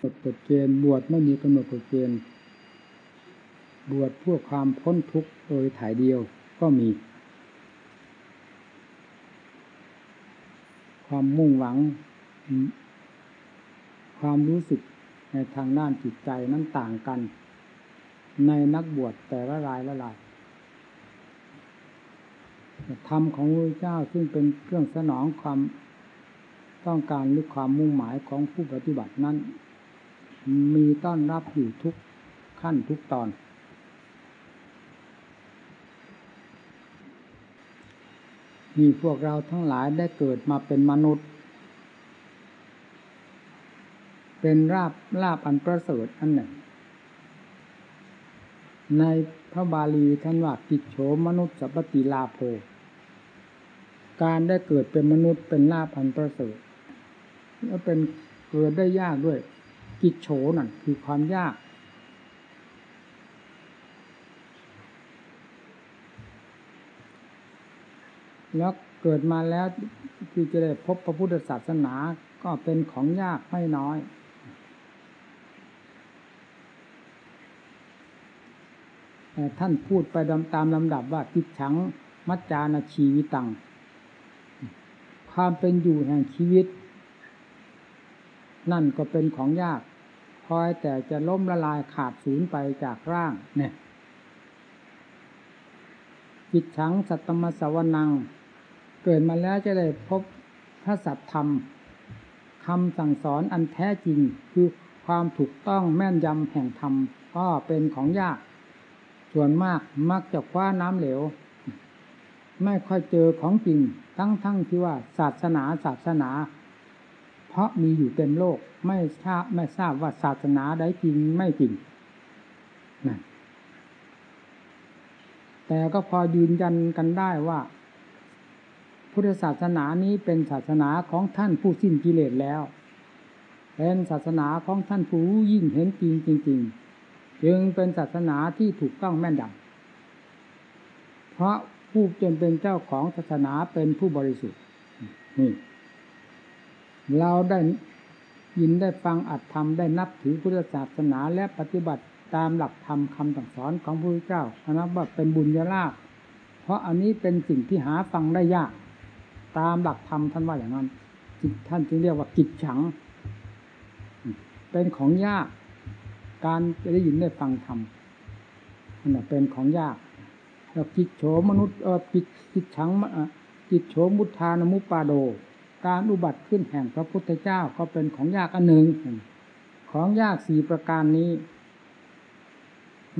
กฎกฎเกณฑ์บวชไม่มีกำหนดกฎเกณฑ์บวชเพื่อความพ้นทุกข์โดยถ่ายเดียวก็มี ความมุ่งหวัง ความรู้สึกในทางด้านจิตใจนั้นต่างกัน ในนักบวชแต่ละรายละรายธรรมของพระเจ้าซึ่งเป็นเครื่องสนองความต้องการหรือความมุ่งหมายของผู้ปฏิบัตินั้น มีต้อนรับอยู่ทุกขั้นทุกตอน มีพวกเราทั้งหลายได้เกิดมาเป็นมนุษย์ เป็นราบลาบอันประเสริฐอันหนึ่ง ในพระบาลีท่านว่าติจโฉมนุษย์สัพติลาโภการได้เกิดเป็นมนุษย์เป็นลาบอันประเสริฐแล้วเป็นเกิดได้ยากด้วย กิจโฉนั่นคือความยาก แล้วเกิดมาแล้วที่จะได้พบพระพุทธศาสนาก็เป็นของยากไม่น้อย แต่ท่านพูดไปตามลำดับว่าติดฉังมัจจานาชีวิตัง ความเป็นอยู่แห่งชีวิต นั่นก็เป็นของยาก อยแต่จะล้มละลายขาดสูญไปจากร่างเนี่ยจิตฉังสัตตมสวนัง เกิดมาแล้วจะได้พบพระสัตธรรมคำสั่งสอนอันแท้จริงคือความถูกต้องแม่นยำแห่งธรรมก็เป็นของยาก ส่วนมากมักจะคว้าน้ำเหลว ไม่ค่อยเจอของจริง ทั้งทั้งที่ว่าศาสนาศาสนา เพราะมีอยู่เต็มโลกไม่ทราบไม่ทราบว่าศาสนาใดจริงไม่จริงนะแต่ก็พอยืนยันกันได้ว่า พุทธศาสนานี้เป็นศาสนาของท่านผู้สิ้นกิเลสแล้ว เป็นศาสนาของท่านผู้ยิ่งเห็นจริงจริงๆจึงเป็นศาสนาที่ถูกต้องแม่นดำเพราะผู้จนเป็นเจ้าของศาสนาเป็นผู้บริสุทธิ์นี่ เราได้ยินได้ฟังอัดธรรมได้นับถือพุทธศาสนาและปฏิบัติตามหลักธรรมคำสั่งสอนของพระพุทธเจ้านับว่าเป็นบุญญาลาภเพราะอันนี้เป็นสิ่งที่หาฟังได้ยาก ตามหลักธรรมท่านว่าอย่างนั้นท่านจึงเรียกว่ากิจฉัง เป็นของยาก การจะได้ยินได้ฟังธรรมนั่นเป็นของยากแล้วกิจโฉมนุษย์เออกิจกิจฉังกิจโฉมุทานมุปาโด การอุบัติขึ้นแห่งพระพุทธเจ้าก็เป็นของยากอันหนึ่ง ของยากสี่ประการนี้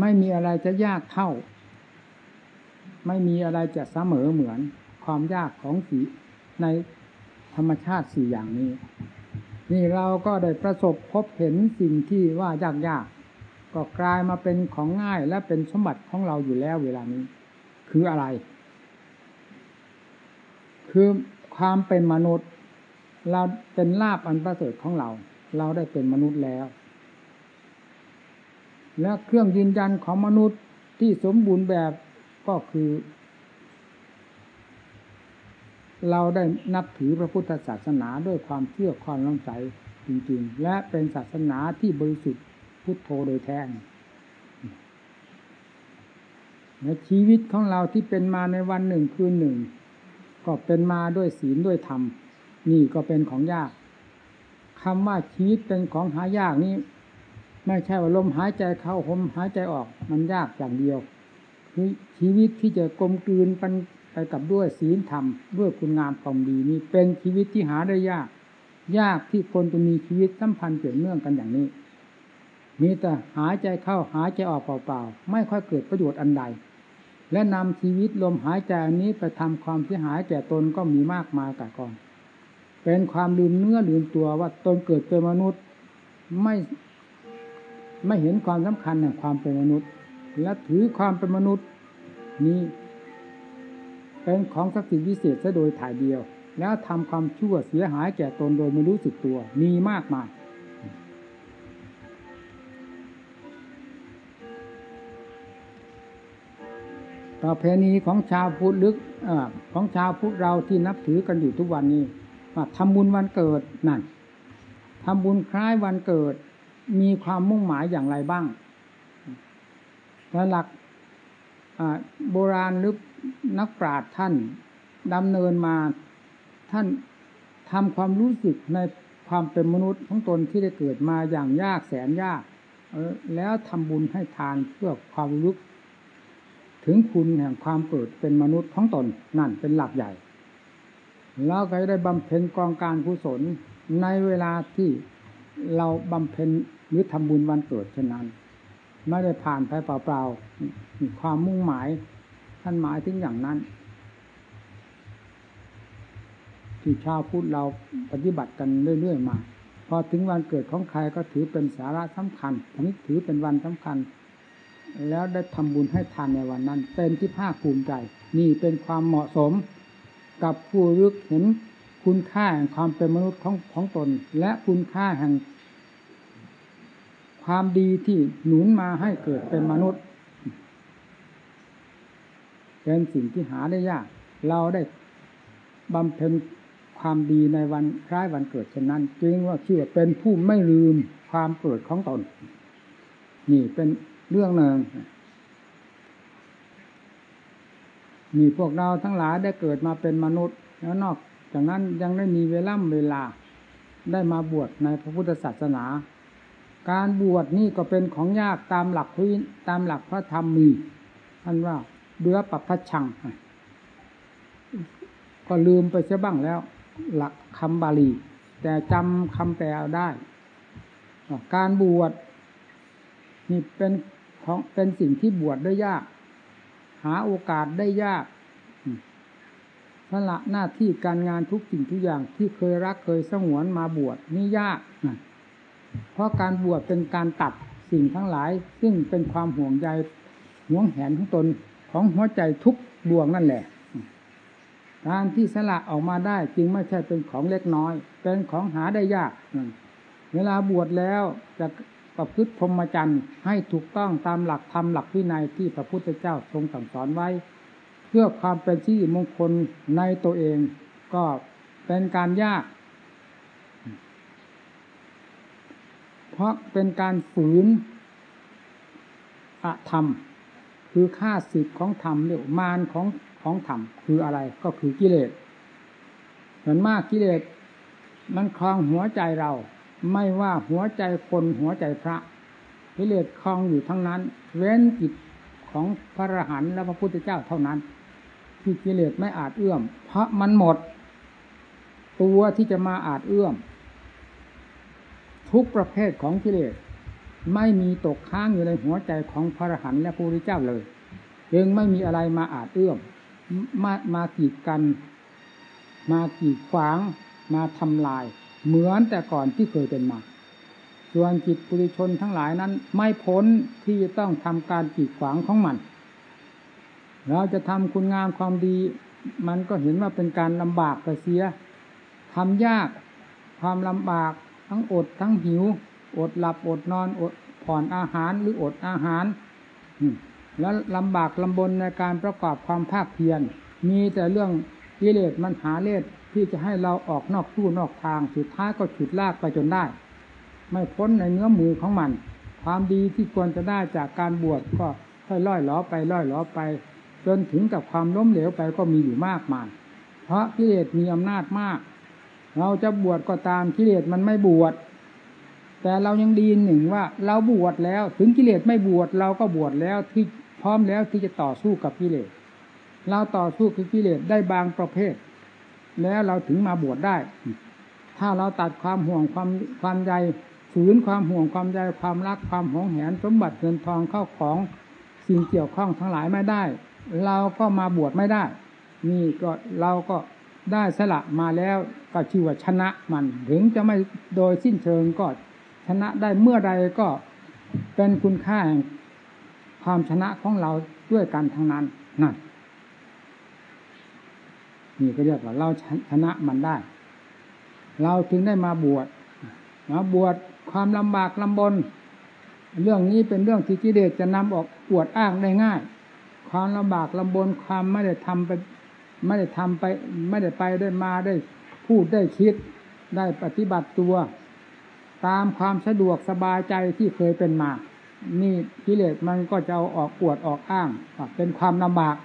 ไม่มีอะไรจะยากเท่า ไม่มีอะไรจะเสมอเหมือนความยากของสีในธรรมชาติสี่อย่างนี้ นี่เราก็ได้ประสบพบเห็นสิ่งที่ว่ายากๆก็กลายมาเป็นของง่ายและเป็นสมบัติของเราอยู่แล้วเวลานี้ คืออะไร คือ ความเป็นมนุษย์ เราเป็นลาบอันประเสริฐของเรา เราได้เป็นมนุษย์แล้ว และเครื่องยืนยันของมนุษย์ที่สมบูรณ์แบบก็คือ เราได้นับถือพระพุทธศาสนาด้วยความเชื่อความน้อมใจจริงๆ และเป็นศาสนาที่บริสุทธิ์พุทโธโดยแท้ในชีวิตของเราที่เป็นมาในวันหนึ่งคืนหนึ่ง ก็เป็นมาด้วยศีลด้วยธรรม นี่ก็เป็นของยากคำว่าชีวิตเป็นของหายากนี้ ไม่ใช่ว่าลมหายใจเข้าลมหายใจออกมันยากอย่างเดียวคือชีวิตที่จะกลมกลืนเป็นไปกับด้วยศีลธรรมด้วยคุณงามความดีนี้เป็นชีวิตที่หาได้ยาก ยากที่คนจะมีชีวิตสัมพันธ์เกี่ยวเนื่องกันอย่างนี้มีแต่หายใจเข้าหายใจออกเปล่าๆไม่ค่อยเกิดประโยชน์อันใด และนำชีวิตลมหายใจนี้ไปทำความเสียหายแก่ตนก็มีมากมายแต่ก่อนเป็นความลืมเนื้อลืมตัวว่าตนเกิดเป็นมนุษย์ไม่ไม่เห็นความสำคัญแห่งความเป็นมนุษย์ และถือความเป็นมนุษย์นี้เป็นของศักดิ์สิทธิ์วิเศษซะโดยถ่ายเดียว แล้วทำความชั่วเสียหายแก่ตนโดยไม่รู้สึกตัวมีมากมาย ประเพณีของชาวพุทธลึกอของชาวพุทธเราที่นับถือกันอยู่ทุกวันนี้ทำบุญวันเกิดนั่นทำบุญคล้ายวันเกิด มีความมุ่งหมายอย่างไรบ้างแต่หลักโบราณหรือนักปราชญ์ท่านดำเนินมาท่านทำความรู้สึกในความเป็นมนุษย์ของตนที่ได้เกิดมาอย่างยากแสนยากแล้วทำบุญให้ทานเพื่อความรู้ ถึงคุณแห่งความเกิดเป็นมนุษย์ของตนนั่นเป็นหลักใหญ่ แล้วก็ได้บำเพ็ญกองการกุศลในเวลาที่เราบำเพ็ญหรือทำบุญวันเกิดเช่นนั้น ไม่ได้ผ่านไปเปล่าๆความมุ่งหมายท่านหมายถึงอย่างนั้น ที่ชาวพุทธเราปฏิบัติกันเรื่อยๆมา พอถึงวันเกิดของใครก็ถือเป็นสาระสำคัญนี้ถือเป็นวันสำคัญ แล้วได้ทำบุญให้ทานในวันนั้น เป็นที่ภาคภูมิใจ นี่เป็นความเหมาะสม กับผู้รึกเห็นคุณค่าแห่งความเป็นมนุษย์ของของตน และคุณค่าแห่ง ความดีที่หนุนมาให้เกิดเป็นมนุษย์เป็นสิ่งที่หาได้ยาก เราได้บำเพ็ญความดีในวันคล้ายวันเกิดเช่นนั้น จึงว่าชื่อเป็นผู้ไม่ลืมความเกิดของตน นี่เป็น เรื่องหนึ่งมีพวกเราทั้งหลายได้เกิดมาเป็นมนุษย์ แล้วนอกจากนั้นยังได้มีเวล่ำเวลาได้มาบวชในพระพุทธศาสนา การบวชนี่ก็เป็นของยากตามหลักพื้นตามหลักพระธรรมมีท่านว่าเดือปัพชัง ก็ลืมไปเสียบ้างแล้ว หลักคำบาลี แต่จำคำแปลได้ การบวชนี่เป็น ของเป็นสิ่งที่บวชได้ยาก หาโอกาสได้ยากสละหน้าที่การงานทุกสิ่งทุกอย่างที่เคยรักเคยสงวนมาบวชนี่ยากเพราะการบวชเป็นการตัดสิ่งทั้งหลาย ซึ่งเป็นความห่วงใยห่วงแหนของตนของหัวใจทุกดวงนั่นแหละการที่สละออกมาได้จึงไม่ใช่เป็นของเล็กน้อย เป็นของหาได้ยาก เวลาบวชแล้วจะ ประพฤติพรหมจรรย์ให้ถูกต้องตามหลักธรรมหลักวินัยที่พระพุทธเจ้าทรงสั่งสอนไว้ เพื่อความเป็นที่มงคลในตัวเอง ก็เป็นการยาก เพราะเป็นการฝืนอะธรรม คือค่าสิทธิ์ของธรรมเรียกมารของของธรรมคืออะไรก็คือกิเลสเหมือนมากกิเลสมันคลองหัวใจเรา ไม่ว่าหัวใจคนหัวใจพระกิเลสคลองอยู่ทั้งนั้น เว้นจิตของพระอรหันต์และพระพุทธเจ้าเท่านั้น ที่กิเลสไม่อาจเอื้อม เพราะมันหมด ตัวที่จะมาอาจเอื้อม ทุกประเภทของกิเลสไม่มีตกค้างอยู่ในหัวใจของพระอรหันต์และพระพุทธเจ้าเลยยังไม่มีอะไรมาอาจเอื้อมมามากีดกัน มากีดขวางมาทำลาย เหมือนแต่ก่อนที่เคยเป็นมา ส่วนจิตปุถุชนทั้งหลายนั้น ไม่พ้นที่จะต้องทำการกีดขวางของมัน เราจะทำคุณงามความดี มันก็เห็นว่าเป็นการลำบากกระเสียทำยากความลำบากทั้งอดทั้งหิว อดหลับอดนอนอดผ่อนอาหารหรืออดอาหารแล้วลำบากลำบนในการประกอบความภาคเพียรมีแต่เรื่องกิเลสมันหาเลส ที่จะให้เราออกนอกทู่นอกทางสุดท้ายก็ฉุดลากไปจนได้ ไม่พ้นในเนื้อมือของมัน ความดีที่ควรจะได้จากการบวชก็ค่อยล่อยล้อไปล่อยล้อไป จนถึงกับความล้มเหลวไปก็มีอยู่มากมาย เพราะกิเลสมีอำนาจมาก เราจะบวชก็ตามกิเลสมันไม่บวชแต่เรายังดีหนึ่งว่าเราบวชแล้ว ถึงกิเลสไม่บวชเราก็บวชแล้วที่พร้อมแล้วที่จะต่อสู้กับกิเลสเราต่อสู้กับกิเลสได้บางประเภท แล้วเราถึงมาบวชได้ ถ้าเราตัดความห่วงความความใยฝืนความห่วงความใยความรักความหวงแหนสมบัติเงินทองเข้าของสิ่งเกี่ยวข้องทั้งหลายไม่ได้ เราก็มาบวชไม่ได้ นี่ก็เราก็ได้สละมาแล้วก็ชื่อว่าชนะมันถึงจะไม่โดยสิ้นเชิงก็ชนะได้เมื่อใดก็เป็นคุณค่าแห่งความชนะของเราด้วยกันทั้งนั้นนั่น นี่ก็เรียกว่าเราชนะมันได้ เราถึงได้มาบวชมาบวชความลำบากลำบน เรื่องนี้เป็นเรื่องที่กิเลสจะนำออกปวดอ้างได้ง่าย ความลำบากลำบนความไม่ได้ทำไปไม่ได้ทำไป ไม่ได้ไปได้มาได้พูดได้คิดได้ปฏิบัติตัว ตามความสะดวกสบายใจที่เคยเป็นมา นี่กิเลสมันก็จะเอาออกปวดออกอ้างเป็นความลำบาก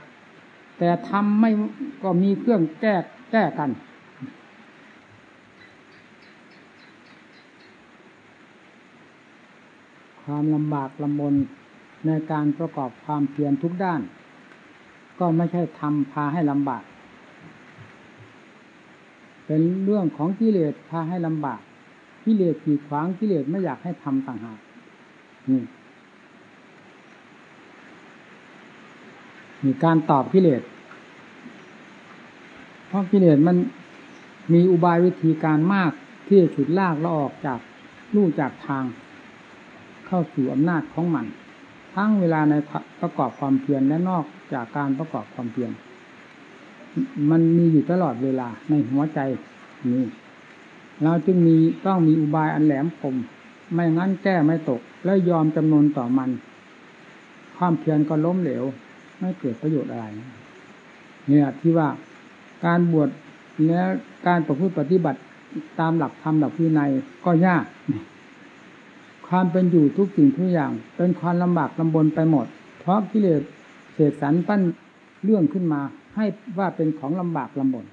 แต่ทำไม่ก็มีเครื่องแก้แก้กัน ความลำบากลำบนในการประกอบความเพียรทุกด้าน ก็ไม่ใช่ทำพาให้ลำบาก เป็นเรื่องของกิเลสพาให้ลำบากกิเลสขีดขวางกิเลสไม่อยากให้ทำต่างหากนี่ มีการตอบกิเลสเพราะกิเลสมันมีอุบายวิธีการมากที่จะฉุดลากเราออกจากลู่จากทาง เข้าสู่อำนาจของมัน ทั้งเวลาในประกอบความเพียรและนอกจากการประกอบความเพียรมันมีอยู่ตลอดเวลาในหัวใจนี้เราจึงมีต้องมีอุบายอันแหลมคมไม่งั้นแก้ไม่ตก และยอมจำนวนต่อมัน ความเพียรก็ล้มเหลว ไม่เกิดประโยชน์อะไรเนี่ยที่ว่าการบวชและการประพฤติปฏิบัติตามหลักธรรมหลักวินัยก็ยาก ความเป็นอยู่ทุกสิ่งทุกอย่าง เป็นความลำบากลำบนไปหมด เพราะกิเลสเสกสรรปั้นเรื่องขึ้นมา ให้ว่าเป็นของลำบากลำบน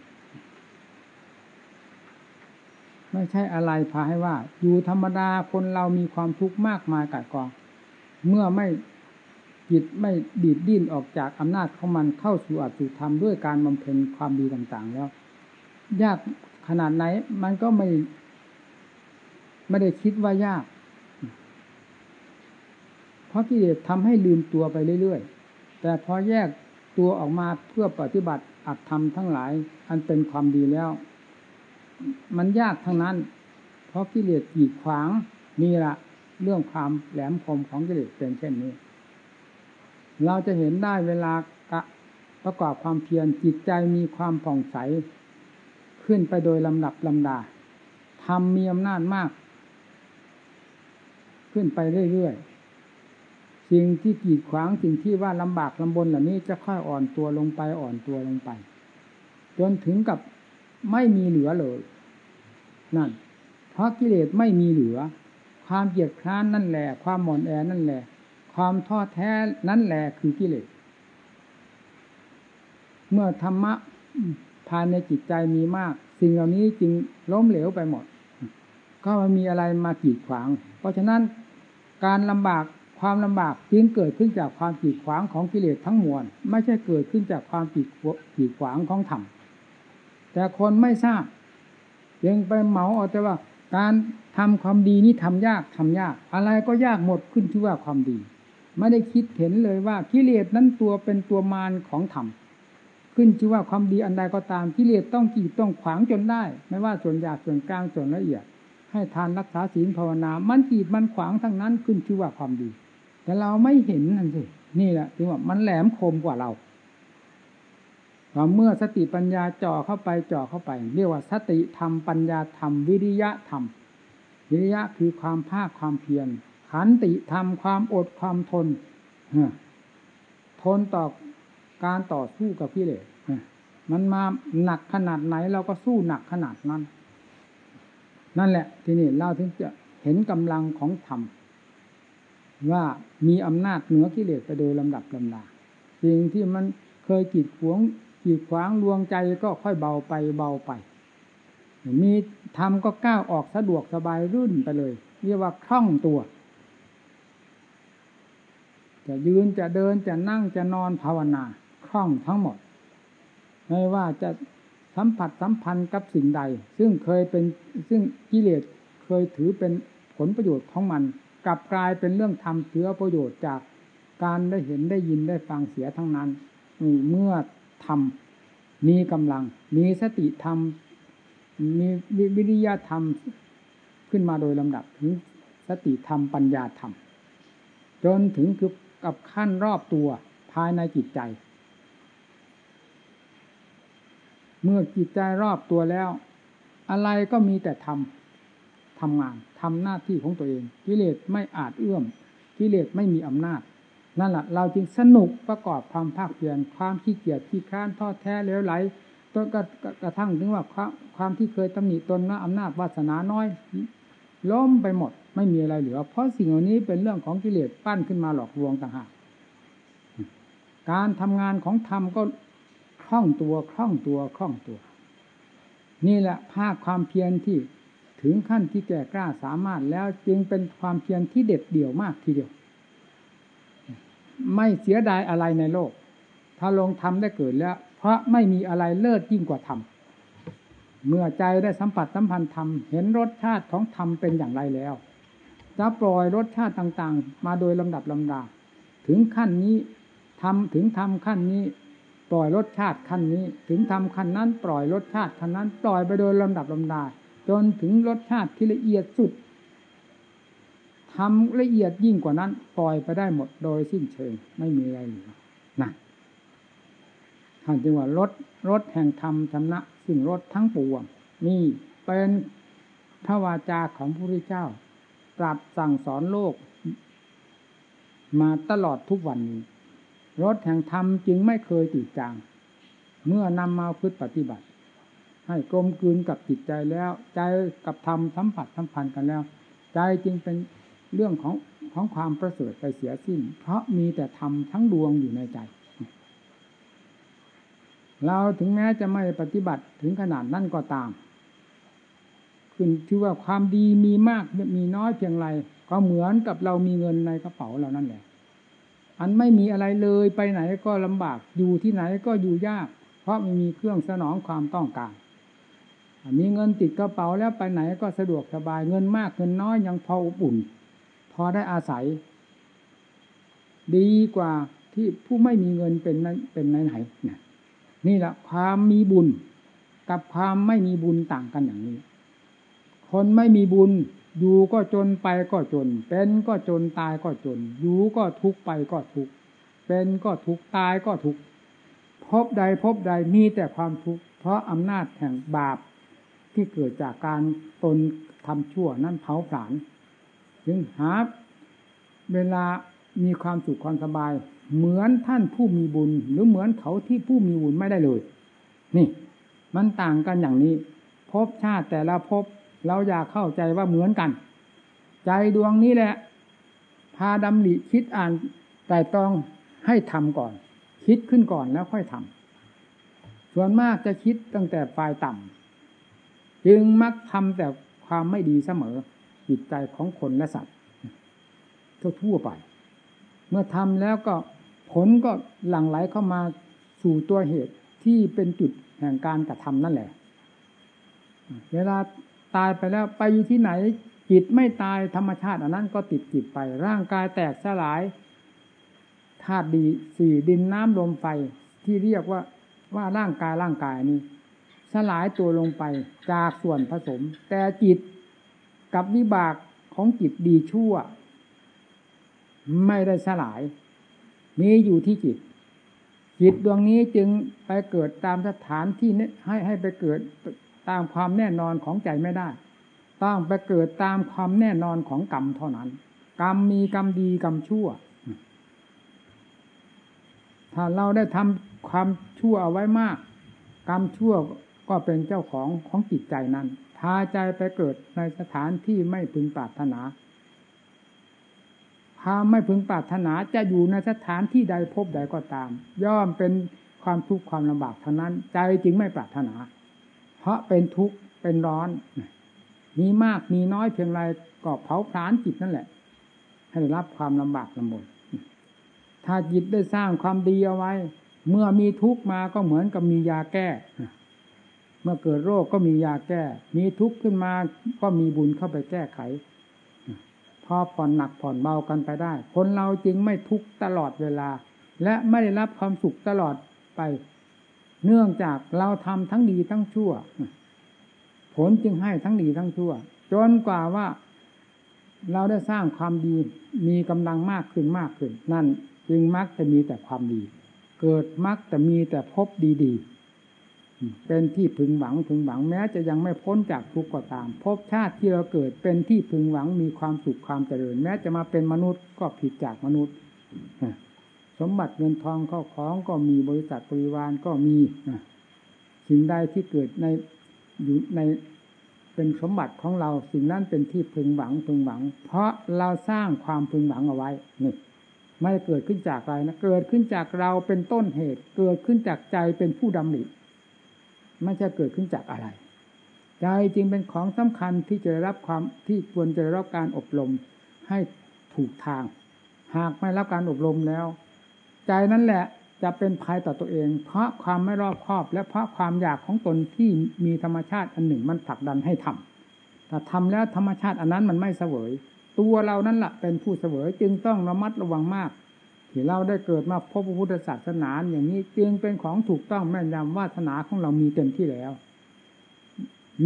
ไม่ใช่อะไรพาให้ว่า อยู่ธรรมดาคนเรามีความทุกข์มากมายกัดกองเมื่อไม่ จิตไม่ดีดดิ้นออกจากอำนาจของมันเข้าสู่อัตสุธรรมด้วยการบำเพ็ญความดีต่างๆ แล้ว ยากขนาดไหนมันก็ไม่ไม่ได้คิดว่ายาก เพราะกิเลสทำให้ลืมตัวไปเรื่อยๆ แต่พอแยกตัวออกมาเพื่อปฏิบัติอัตธรรมทั้งหลาย อันเป็นความดีแล้ว มันยากทั้งนั้น เพราะกิเลสกีดขวางนี่ละเรื่องความแหลมคมของกิเลสเป็นเช่นนี้ เราจะเห็นได้เวลาประกอบความเพียรจิตใจมีความผ่องใส ขึ้นไปโดยลำดับลำดาทำมีอำนาจมาก ขึ้นไปเรื่อยๆสิ่งที่กีดขวางสิ่งที่ว่าลำบากลำบนเหล่านี้จะค่อยอ่อนตัวลงไปอ่อนตัวลงไป จนถึงกับไม่มีเหลือเลย นั่น เพราะกิเลสไม่มีเหลือ ความเกียดคร้านนั่นแหละ ความหมอนแอนั่นแหละ ความท้อแท้นั่นแหละคือกิเลส เมื่อธรรมะภายในจิตใจมีมาก สิ่งเหล่านี้จึงล้มเหลวไปหมด ก็มันมีอะไรมากีดขวาง เพราะฉะนั้นการลำบากความลำบากจึงเกิดขึ้นจากความกีดขวางของกิเลสทั้งมวล ไม่ใช่เกิดขึ้นจากความกีดกีดขวางของธรรมแต่คนไม่ทราบยังไปเหมาเอาแต่ว่า การทำความดีนี่ทำยากทำยาก อะไรก็ยากหมดขึ้นชื่อว่าความดี ไม่ได้คิดเห็นเลยว่ากิเลสนั้นตัวเป็นตัวมารของธรรมขึ้นชื่อว่าความดีอันใดก็ตามกิเลสต้องกีดต้องขวางจนได้ ไม่ว่าส่วนหยาบส่วนกลางส่วนละเอียด ให้ทานรักษาศีลภาวนา มันกีดมันขวางทั้งนั้นขึ้นชื่อว่าความดี แต่เราไม่เห็นนั่นสินี่แหละถึงว่ามันแหลมคมกว่าเราพอเมื่อสติปัญญาจ่อเข้าไปจ่อเข้าไป เรียกว่าสติธรรมปัญญาธรรมวิริยะธรรม วิริยะคือความภาคความเพียร ขันติธรรมความอดความทนทนต่อการต่อสู้กับกิเลสมันมาหนักขนาดไหนเราก็สู้หนักขนาดนั้น นั่นแหละ ทีนี้เราถึงจะเห็นกำลังของธรรมว่ามีอำนาจเหนือกิเลสไปโดยลำดับลำดาสิ่งที่มันเคยกีดขวงกีดขวางลวงใจก็ค่อยเบาไปเบาไป มีทำก็ก้าวออกสะดวกสบายรื่นไปเลย เรียกว่าคล่องตัว จะยืนจะเดินจะนั่งจะนอนภาวนาคล่องทั้งหมด ไม่ว่าจะสัมผัสสัมพันธ์กับสิ่งใด ซึ่งเคยเป็นซึ่งกิเลสเคยถือเป็นผลประโยชน์ของมันกลับกลายเป็นเรื่องทำเชื้อประโยชน์จากการได้เห็นได้ยินได้ฟังเสียทั้งนั้นเมื่อธรรมมีกำลัง มีสติธรรม มีวิริยะธรรมขึ้นมาโดยลำดับถึงสติธรรมปัญญาธรรม จนถึงคือ กับขั้นรอบตัวภายในจิตใจ เมื่อจิตใจรอบตัวแล้ว อะไรก็มีแต่ทำทำงานทำหน้าที่ของตัวเอง กิเลสไม่อาจเอื้อม กิเลสไม่มีอำนาจ นั่นแหละเราจึงสนุกประกอบความภาคเพียรความขี้เกียจขี้ค้านทอดแท้เลวไหลจนกระทั่งถึงว่าความความที่เคยตำหนิตนว่าอำนาจวาสนาน้อย ล้มไปหมด ไม่มีอะไรเหลือ เพราะสิ่งเหล่านี้เป็นเรื่องของกิเลสปั้นขึ้นมาหลอกลวงต่างหากการทำงานของธรรมก็คล่องตัวคล่องตัวคล่องตัว นี่แหละภาคความเพียรที่ถึงขั้นที่แก่กล้าสามารถแล้วจึงเป็นความเพียรที่เด็ดเดี่ยวมากทีเดียว ไม่เสียดายอะไรในโลก ถ้าลงทำได้เกิดแล้ว เพราะไม่มีอะไรเลิศยิ่งกว่าธรรม เมื่อใจได้สัมผัสสัมพันธ์ธรรมเห็นรสชาติของธรรมเป็นอย่างไรแล้วจะปล่อยรสชาติต่างๆ มาโดยลำดับลำดา ถึงขั้นนี้ทำถึงทำขั้นนี้ ปล่อยรสชาติขั้นนี้ ถึงทำขั้นนั้น ปล่อยรสชาติขั้นนั้น ปล่อยไปโดยลำดับลำดา จนถึงรสชาติที่ละเอียดสุดทำละเอียดยิ่งกว่านั้น ปล่อยไปได้หมดโดยสิ้นเชิงไม่มีอะไรเหลือนั่นานจึงว่ารถรถแห่งธรรมชำนะสิ่งรถทั้งปวงนี่เป็นพระวาจาของพระพุทธเจ้า ตรัสสั่งสอนโลก มาตลอดทุกวันนี้ รถแห่งธรรมจึงไม่เคยติดจาง เมื่อนำมาพึ่ปฏิบัติ ให้กลมกลืนกับจิตใจแล้ว ใจกับธรรมสัมผัสสัมพันธ์กันแล้ว ใจจึงเป็นเรื่องของของความประเสริฐไปเสียสิ้น เพราะมีแต่ธรรมทั้งดวงอยู่ในใจ เราถึงแม้จะไม่ปฏิบัติถึงขนาดนั้นก็ตามขึ้นที่ว่าความดีมีมากมีน้อยเพียงไร ก็เหมือนกับเรามีเงินในกระเป๋าเรานั่นแหละ อันไม่มีอะไรเลยไปไหนก็ลำบากอยู่ที่ไหนก็อยู่ยาก เพราะไม่มีเครื่องสนองความต้องการมีเงินติดกระเป๋าแล้วไปไหนก็สะดวกสบายเงินมากเงินน้อยยังพออบอุ่น พอได้อาศัย ดีกว่าที่ผู้ไม่มีเงินเป็นเป็นไหนไหนนี่ นี่แหละความมีบุญ กับความไม่มีบุญต่างกันอย่างนี้ คนไม่มีบุญ อยู่ก็จนไปก็จน เป็นก็จนตายก็จน อยู่ก็ทุกไปก็ทุกเป็นก็ทุกตายก็ทุกพบใดพบใดมีแต่ความทุกข์เพราะอำนาจแห่งบาปที่เกิดจากการตนทำชั่วนั่นเผาผลาญจึงหาเวลามีความสุขความสบาย เหมือนท่านผู้มีบุญ หรือเหมือนเขาที่ผู้มีบุญไม่ได้เลย นี่ มันต่างกันอย่างนี้พบชาติแต่ละพบเราอยากเข้าใจว่าเหมือนกัน ใจดวงนี้แหละ พาดำริคิดอ่านแต่ต้องให้ทำก่อน คิดขึ้นก่อนแล้วค่อยทำส่วนมากจะคิดตั้งแต่ปลายต่ำจึงมักทำแต่ความไม่ดีเสมอจิตใจของคนและสัตว์ทั่วไป เมื่อทำแล้วก็ ผลก็หลั่งไหลเข้ามาสู่ตัวเหตุที่เป็นจุดแห่งการกระทำนั่นแหละ เวลาตายไปแล้วไปอยู่ที่ไหน จิตไม่ตายธรรมชาติอันนั้นก็ติดจิตไป ร่างกายแตกสลายธาตุดีสี่ดินน้ำลมไฟที่เรียกว่าว่าร่างกายร่างกายนี้ สลายตัวลงไปจากส่วนผสม แต่จิตกับวิบากของจิตดีชั่ว ไม่ได้สลาย มีอยู่ที่จิต จิตดวงนี้จึงไปเกิดตามสถานที่นี้ให้ให้ไปเกิดตามความแน่นอนของใจไม่ได้ ต้องไปเกิดตามความแน่นอนของกรรมเท่านั้น กรรมมีกรรมดีกรรมชั่ว ถ้าเราได้ทำความชั่วเอาไว้มาก กรรมชั่วก็เป็นเจ้าของของจิตใจนั้นพาใจไปเกิดในสถานที่ไม่พึงปรารถนา พาไม่พึงปรารถนาจะอยู่ในสถานที่ใดพบใดก็ตาม ย่อมเป็นความทุกข์ความลำบากเท่านั้น ใจจึงไม่ปรารถนา เพราะเป็นทุกข์เป็นร้อน มีมากมีน้อยเพียงไรก็เผาผลาญจิตนั่นแหละ ให้รับความลำบากลำบนถ้าจิตได้สร้างความดีเอาไว้ เมื่อมีทุกข์มาก็เหมือนกับมียาแก้ เมื่อเกิดโรคก็มียาแก้ มีทุกข์ขึ้นมาก็มีบุญเข้าไปแก้ไข พอผ่อนหนักผ่อนเบากันไปได้ คนเราจึงไม่ทุกข์ตลอดเวลา และไม่ได้รับความสุขตลอดไป เนื่องจากเราทำทั้งดีทั้งชั่ว ผลจึงให้ทั้งดีทั้งชั่ว จนกว่าว่า เราได้สร้างความดีมีกำลังมากขึ้นมากขึ้น นั่นจึงมักจะมีแต่ความดี เกิดมักจะมีแต่พบดีๆ เป็นที่พึงหวังพึงหวังแม้จะยังไม่พ้นจากทุกข์ก็ตามพบชาติที่เราเกิดเป็นที่พึงหวังมีความสุขความเจริญ แม้จะมาเป็นมนุษย์ก็ผิดจากมนุษย์สมบัติเงินทองข้าของก็มีบริษัทบริวารก็มีสิ่งใดที่เกิดในอยู่ในเป็นสมบัติของเราสิ่งนั้นเป็นที่พึงหวังพึงหวัง เพราะเราสร้างความพึงหวังเอาไว้นี่ไม่เกิดขึ้นจากอะไรนะเกิดขึ้นจากเราเป็นต้นเหตุ เกิดขึ้นจากใจเป็นผู้ดำริ ไม่ใช่เกิดขึ้นจากอะไร ใจจึงเป็นของสำคัญที่จะได้รับความที่ควรจะได้รับการอบรมให้ถูกทาง หากไม่รับการอบรมแล้ว ใจนั้นแหละจะเป็นภัยต่อตัวเอง เพราะความไม่รอบคอบ และเพราะความอยากของตนที่มีธรรมชาติอันหนึ่งมันผลักดันให้ทำแต่ทำแล้วธรรมชาติอันนั้นมันไม่เสวย ตัวเรานั้นแหละเป็นผู้เสวยจึงต้องระมัดระวังมาก ที่เราได้เกิดมาพบพระพุทธศาสนาอย่างนี้จึงเป็นของถูกต้องแม่นยำวาสนาของเรามีเต็มที่แล้ว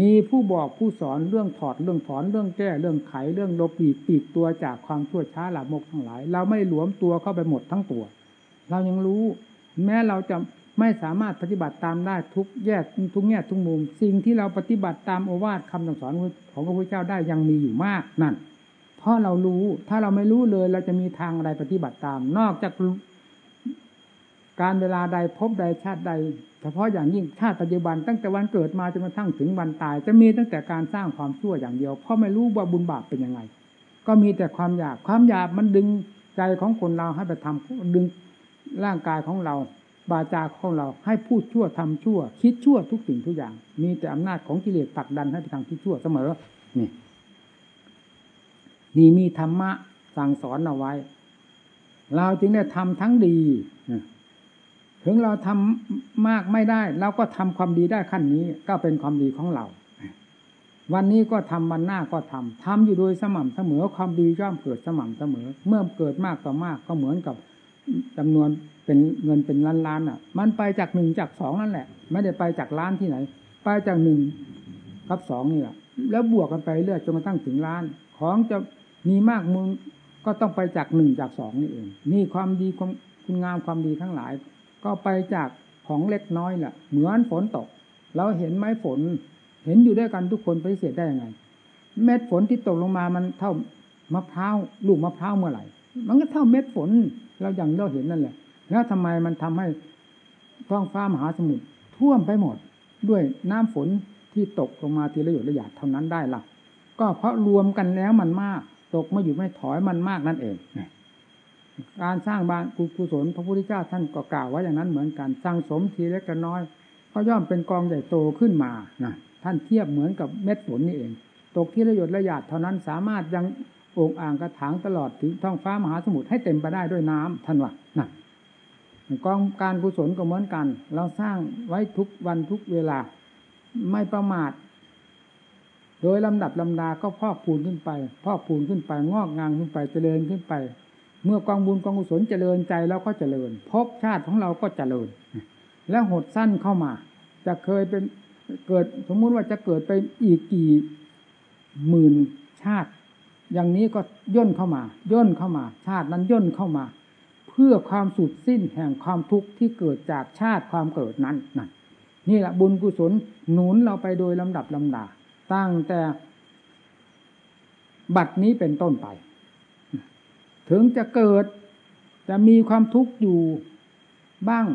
มีผู้บอกผู้สอนเรื่องถอดเรื่องถอนเรื่องแก้เรื่องไขเรื่องลบปีกปีกตัวจากความชั่วช้าหลามกทั้งหลาย เราไม่หลวมตัวเข้าไปหมดทั้งตัว เรายังรู้ แม้เราจะไม่สามารถปฏิบัติตามได้ทุกแยกทุกแง่ทุกมุม สิ่งที่เราปฏิบัติตามโอวาทคำสอนของพระพุทธเจ้าได้ยังมีอยู่มากนั่น ราะเรารู้ ถ้าเราไม่รู้เลย เราจะมีทางอะไรปฏิบัติตาม นอกจากการเวลาใดพบใดชาติใด เฉพาะอย่างยิ่งชาติปัจจุบัน ตั้งแต่วันเกิดมาจนกระทั่งถึงวันตาย จะมีตั้งแต่การสร้างความชั่วอย่างเดียว เพราะไม่รู้ว่าบุญบาปเป็นยังไง ก็มีแต่ความอยากความอยากมันดึงใจของคนเราให้ไปทำดึงร่างกายของเรา บาจาของเราให้พูดชั่วทำชั่ว คิดชั่วทุกสิ่งทุกอย่าง มีแต่อำนาจของกิเลสผลักดันให้ไปทางที่ชั่วเสมอนี่ นี่มีธรรมะสั่งสอนเอาไว้ เราจึงได้ทำทั้งดีถึงเราทำมากไม่ได้ เราก็ทำความดีได้ขั้นนี้ ก็เป็นความดีของเรา วันนี้ก็ทำวันหน้าก็ทำทำอยู่โดยสม่ำเสมอความดีย่อมเกิดสม่ำเสมอ เมื่อเกิดมากต่อมากก็เหมือนกับจำนวนเป็นเงินเป็นล้านล้านอะ มันไปจากหนึ่งจากสองนั่นแหละ ไม่ได้ไปจากล้านที่ไหน ไปจากหนึ่งกับสองนี่แหละแล้วบวกกันไปเรื่อยจนกระทั่งถึงล้าน ของจะ มีมากมึงก็ต้องไปจากหนึ่งจากสองนี่เองนี่ความดีความคุณงามความดีทั้งหลาย ก็ไปจากของเล็กน้อยแหละเหมือนฝนตก เราเห็นไหมฝน เห็นอยู่ด้วยกันทุกคนปฏิเสธได้ยังไง เม็ดฝนที่ตกลงมามันเท่ามะพร้าวลูกมะพร้าวเมื่อไหร่ มันก็เท่าเม็ดฝนเราอย่างเราเห็นนั่นแหละ แล้วทำไมมันทำให้ท้องฟ้ามหาสมุทรท่วมไปหมด ด้วยน้ำฝนที่ตกลงมาทีละหยดละหยาดเท่านั้นได้ล่ะ ก็เพราะรวมกันแล้วมันมาก ตกมาอยู่ไม่ถอยมันมากนั่นเองการสร้างบ้านกุศลพระพุทธเจ้าท่านก็กล่าวไว้อย่างนั้นเหมือนกันสร้างสมทีเล็กน้อยก็ย่อมเป็นกองใหญ่โตขึ้นมานะท่านเทียบเหมือนกับเม็ดฝนนี่เอง ตกที่ละหยดละหยาดเท่านั้นสามารถยังองอ่างกระถางตลอดถึงท้องฟ้ามหาสมุทรให้เต็มไปได้ด้วยน้ำท่านว่านะกองการกุศลก็เหมือนกัน เราสร้างไว้ทุกวันทุกเวลา ไม่ประมาท โดยลำดับลำดาก็พอกพูนขึ้นไป พอกพูนขึ้นไปงอกงามขึ้นไปเจริญขึ้นไป เมื่อกองบุญกองกุศลเจริญใจแล้วก็เจริญภพชาติของเราก็เจริญ แล้วหดสั้นเข้ามา จะเคยเป็นเกิดสมมุติว่าจะเกิดไปอีกกี่หมื่นชาติ อย่างนี้ก็ย่นเข้ามา ย่นเข้ามา ชาตินั้นย่นเข้ามา เพื่อความสุดสิ้นแห่งความทุกข์ที่เกิดจากชาติความเกิดนั้นนั่นนี่แหละบุญกุศลหนุนเราไปโดยลำดับลำดา ตั้งแต่บัดนี้เป็นต้นไป ถึงจะเกิดจะมีความทุกข์อยู่บ้าง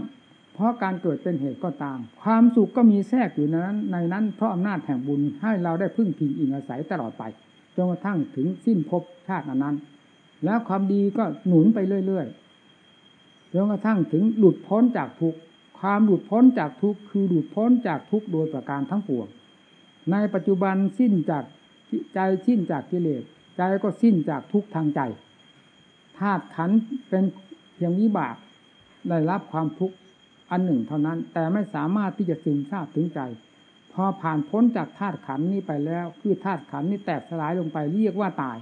เพราะการเกิดเป็นเหตุก็ตาม ความสุขก็มีแทรกอยู่ในนั้น ในนั้นเพราะอำนาจแห่งบุญให้เราได้พึ่งพิงอิงอาศัยตลอดไปจนกระทั่งถึงสิ้นภพชาตินั้น แล้วความดีก็หนุนไปเรื่อยๆจนกระทั่งถึงหลุดพ้นจากทุกความหลุดพ้นจากทุกคือหลุดพ้นจากทุกโดยประการทั้งปวง ในปัจจุบันสิ้นจากใจสิ้นจากกิเลสใจก็สิ้นจากทุกทางใจธาตุขันเป็นเพียงวิบากได้รับความทุกข์อันหนึ่งเท่านั้น แต่ไม่สามารถที่จะซึมซาบถึงใจ พอผ่านพ้นจากธาตุขันนี้ไปแล้ว คือธาตุขันนี้แตกสลายลงไปเรียกว่าตาย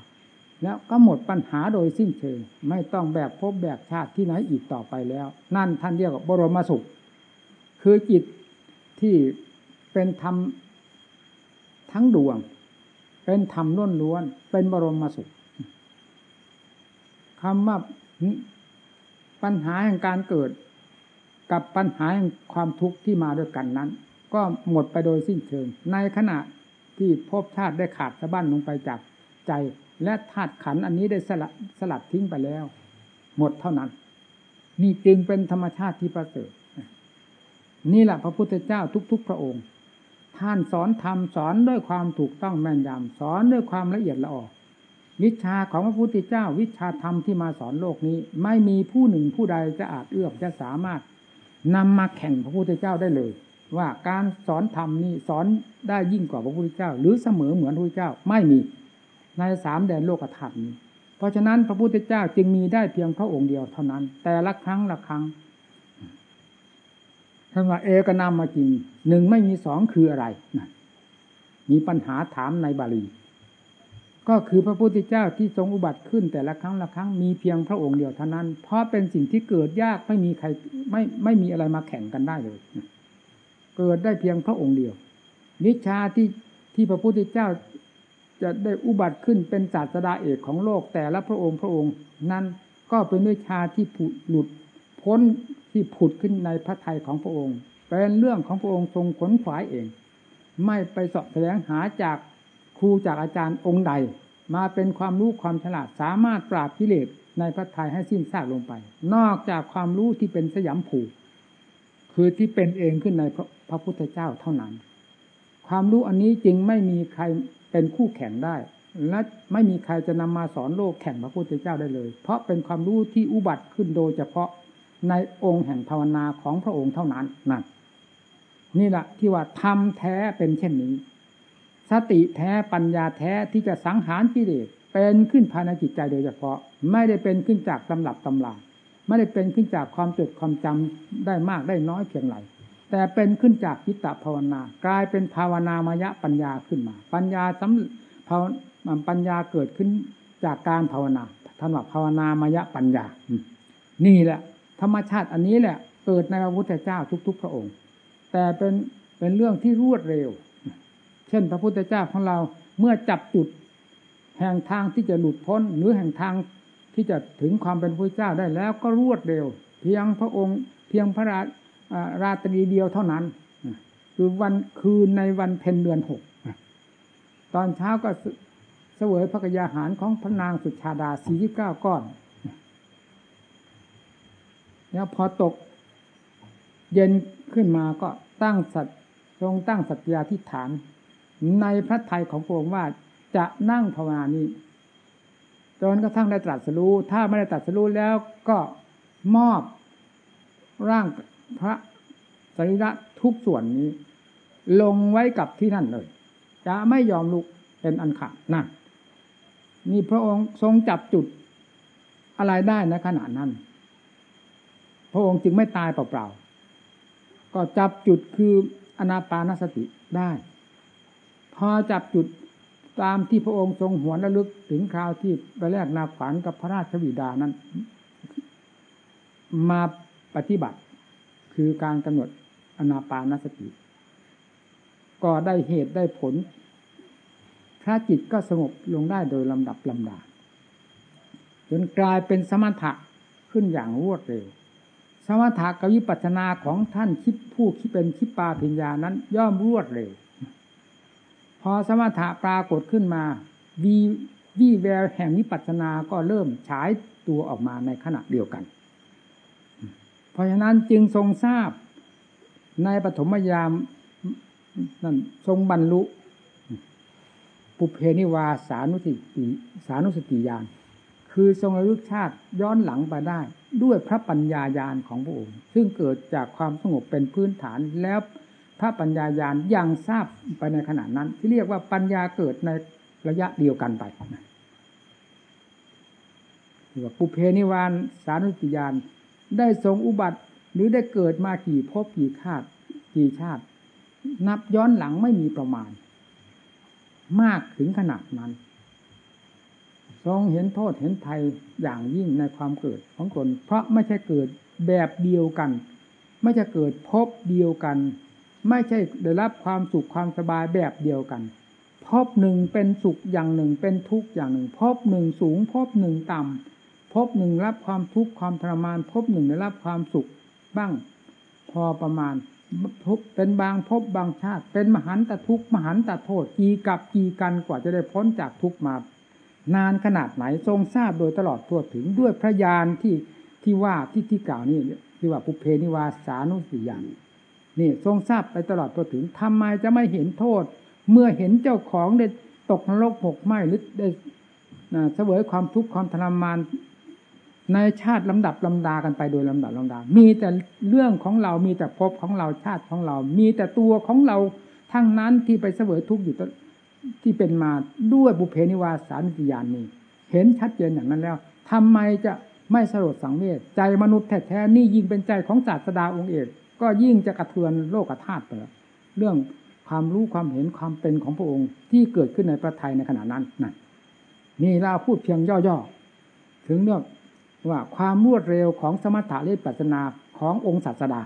แล้วก็หมดปัญหาโดยสิ้นเชิง ไม่ต้องแบกพบแบกชาติที่ไหนอีกต่อไปแล้ว นั่นท่านเรียกว่าบรมสุข คือจิตที่เป็นธรรม ทั้งดวง เป็นธรรมล้วนล้วน เป็นบรมมาสุขคำว่าปัญหาแห่งการเกิด กับปัญหาแห่งความทุกข์ที่มาด้วยกันนั้น ก็หมดไปโดยสิ้นเชิง ในขณะที่ภพชาติได้ขาดสะบั้นลงไปจากใจ และธาตุขันอันนี้ได้สลัดสลัดทิ้งไปแล้ว หมดเท่านั้น นี่จึงเป็นธรรมชาติที่ประเสริฐนี่แหละพระพุทธเจ้าทุก ๆ พระองค์ ท่านสอนธรรมสอนด้วยความถูกต้องแม่นยำสอนด้วยความละเอียดละออวิชาของพระพุทธเจ้า วิชาธรรมที่มาสอนโลกนี้ ไม่มีผู้หนึ่งผู้ใดจะอาจเอื้อมจะสามารถนำมาแข่งพระพุทธเจ้าได้เลย ว่าการสอนธรรมนี้สอนได้ยิ่งกว่าพระพุทธเจ้า หรือเสมอเหมือนพระพุทธเจ้าไม่มีในสามแดนโลกธาตุนี้เพราะฉะนั้นพระพุทธเจ้าจึงมีได้เพียงพระองค์เดียวเท่านั้น แต่ละครั้งละครั้ง ท่านว่าเอกนามมาจริงหนึ่งไม่มีสองคืออะไรนะมีปัญหาถามในบาลี ก็คือพระพุทธเจ้าที่ทรงอุบัติขึ้นแต่ละครั้งละครั้งมีเพียงพระองค์เดียวเท่านั้น เพราะเป็นสิ่งที่เกิดยากไม่มีใครไม่ไม่มีอะไรมาแข่งกันได้เลยเกิดได้เพียงพระองค์เดียว วิชาที่ที่พระพุทธเจ้าจะได้อุบัติขึ้นเป็นศาสดาเอกของโลกแต่ละพระองค์พระองค์นั้นก็เป็นวิชาที่หลุดพ้น ที่ผุดขึ้นในพระทัยของพระองค์ เป็นเรื่องของพระองค์ทรงขนขวายเอง ไม่ไปสอบแสวงหาจากครูจากอาจารย์องค์ใด มาเป็นความรู้ความฉลาดสามารถปราบกิเลสในพระทัยให้สิ้นซากลงไป นอกจากความรู้ที่เป็นสยามผูกคือที่เป็นเองขึ้นในพระพุทธเจ้าเท่านั้น ความรู้อันนี้จึงไม่มีใครเป็นคู่แข่งได้ และไม่มีใครจะนำมาสอนโลกแข่งพระพุทธเจ้าได้เลย เพราะเป็นความรู้ที่อุบัติขึ้นโดยเฉพาะ ในองค์แห่งภาวนาของพระองค์เท่านั้นนั่นนี่แหละที่ว่าทำแท้เป็นเช่นนี้ สติแท้ปัญญาแท้ที่จะสังหารกิเลสเป็นขึ้นภายในจิตใจโดยเฉพาะ ไม่ได้เป็นขึ้นจากตำรับตำราไม่ได้เป็นขึ้นจากความจดความจำได้มากได้น้อยเพียงไรแต่เป็นขึ้นจากจิตตภาวนากลายเป็นภาวนามยะปัญญาขึ้นมา ปัญญาสำภาวปัญญาเกิดขึ้นจากการภาวนาท่านว่าภาวนามยะปัญญา นี่แหละ ธรรมชาติอันนี้แหละเกิดในพระพุทธเจ้าทุก ๆ พระองค์ แต่เป็นเป็นเรื่องที่รวดเร็ว เช่น พระพุทธเจ้าของเราเมื่อจับจุดแห่งทางที่จะหลุดพ้นหรือแห่งทางที่จะถึงความเป็นพระเจ้าได้แล้วก็รวดเร็ว เพียงพระองค์เพียงพระราราตรีเดียวเท่านั้น คือวันคืนในวันเพ็ญเดือนหกตอนเช้าก็เสวยพระกยาหารของพระนางสุชาดาสี่สิบเก้าก้อน แล้วพอตกเย็นขึ้นมาก็ตั้งสัตทรงตั้งสัตยาธิฐาน ในพระทัยของพระองค์ว่าจะนั่งภาวนานี้จนกระทั่งได้ตรัสรู้ถ้าไม่ได้ตรัสรู้แล้วก็มอบร่างพระสรีระทุกส่วนนี้ ลงไว้กับที่นั่นเลย จะไม่ยอมลุกเป็นอันขาดนั่นนี่พระองค์ทรงจับจุดอะไรได้ในขณะนั้น พระองค์จึงไม่ตายเปล่าๆ ก็จับจุดคืออนาปานสติได้ พอจับจุดตามที่พระองค์ทรงหวนระลึกถึงคราวที่ไปแลกนาขวานกับพระราชวิดานั้น มาปฏิบัติ คือการกำหนดอนาปานสติ ก็ได้เหตุได้ผล พระจิตก็สงบลงได้โดยลำดับลำดาจนกลายเป็นสมถะขึ้นอย่างรวดเร็ว สมถะกับวิปัสนาของท่านคิดผู้คิดเป็นคิดปาพิญญานั้น ย่อมรวดเร็วพอสมถะปรากฏขึ้นมาวีวีแววแห่งวิปัสนาก็เริ่มฉายตัวออกมาในขณะเดียวกัน เพราะฉะนั้นจึงทรงทราบในปฐมยามนั่นทรงบรรลุ ปุเพนิวาสานุสติสานุสติญาณ คือทรงระลึกชาติย้อนหลังไปได้ ด้วยพระปัญญาญาณของพระองค์ ซึ่งเกิดจากความสงบเป็นพื้นฐานแล้วพระปัญญาญาณยังทราบไปในขณะนั้น ที่เรียกว่าปัญญาเกิดในระยะเดียวกันไปรือว่าปุเพนิวานสานุติยานได้ทรงอุบัติ หรือได้เกิดมากี่ภพกี่ชาติกี่ชาติ นับย้อนหลังไม่มีประมาณ มากถึงขนาดนั้น ทรงเห็นโทษเห็นภัยอย่างยิ่งในความเกิดของตนเพราะไม่ใช่เกิดแบบเดียวกัน ไม่ใช่เกิดพบเดียวกัน ไม่ใช่ได้รับความสุขความสบายแบบเดียวกันพบหนึ่งเป็นสุขอย่างหนึ่งเป็นทุกข์อย่างหนึ่งพบหนึ่งสูงพบหนึ่งต่ำพบหนึ่งรับความทุกข์ความทรมานพบหนึ่งได้รับความสุขบ้าง พอประมาณทุกเป็นบางพบบางชาติ เป็นมหันตทุกข์มหันตโทษกี่กับกี่กันกว่าจะได้พ้นจากทุกข์มา นานขนาดไหนทรงทราบโดยตลอดทั่วถึงด้วยพระญาณที่ที่ว่าที่ที่กล่าวนี่ที่ว่าปุเพนิวาสานุสิยานนี่ทรงทราบไปตลอดตัวถึงทำไมจะไม่เห็นโทษ เมื่อเห็นเจ้าของได้ตกนรกหกไหมหรือได้เสวยความทุกข์ความทรมานในชาติลำดับลำดากันไปโดยลำดับลำดา มีแต่เรื่องของเรา มีแต่ภพของเราชาติของเรา มีแต่ตัวของเราทั้งนั้นที่ไปเสวยทุกข์อยู่ ที่เป็นมาด้วยบุเพนิวาสานิยานนี้ เห็นชัดเจนอย่างนั้นแล้วทำไมจะไม่สลดสังเวชใจมนุษย์แท้ๆนี่ยิ่งเป็นใจของศาสดาองค์เอกก็ยิ่งจะกระเทือนโลกธาตุไปเรื่องความรู้ความเห็นความเป็นของพระองค์ ที่เกิดขึ้นในประเทัยในขณะนั้นนั่นนี่เราพูดเพียงย่อๆถึงเรื่องว่าความรวดเร็วของสมถะเลปัสนาขององค์ศาสดา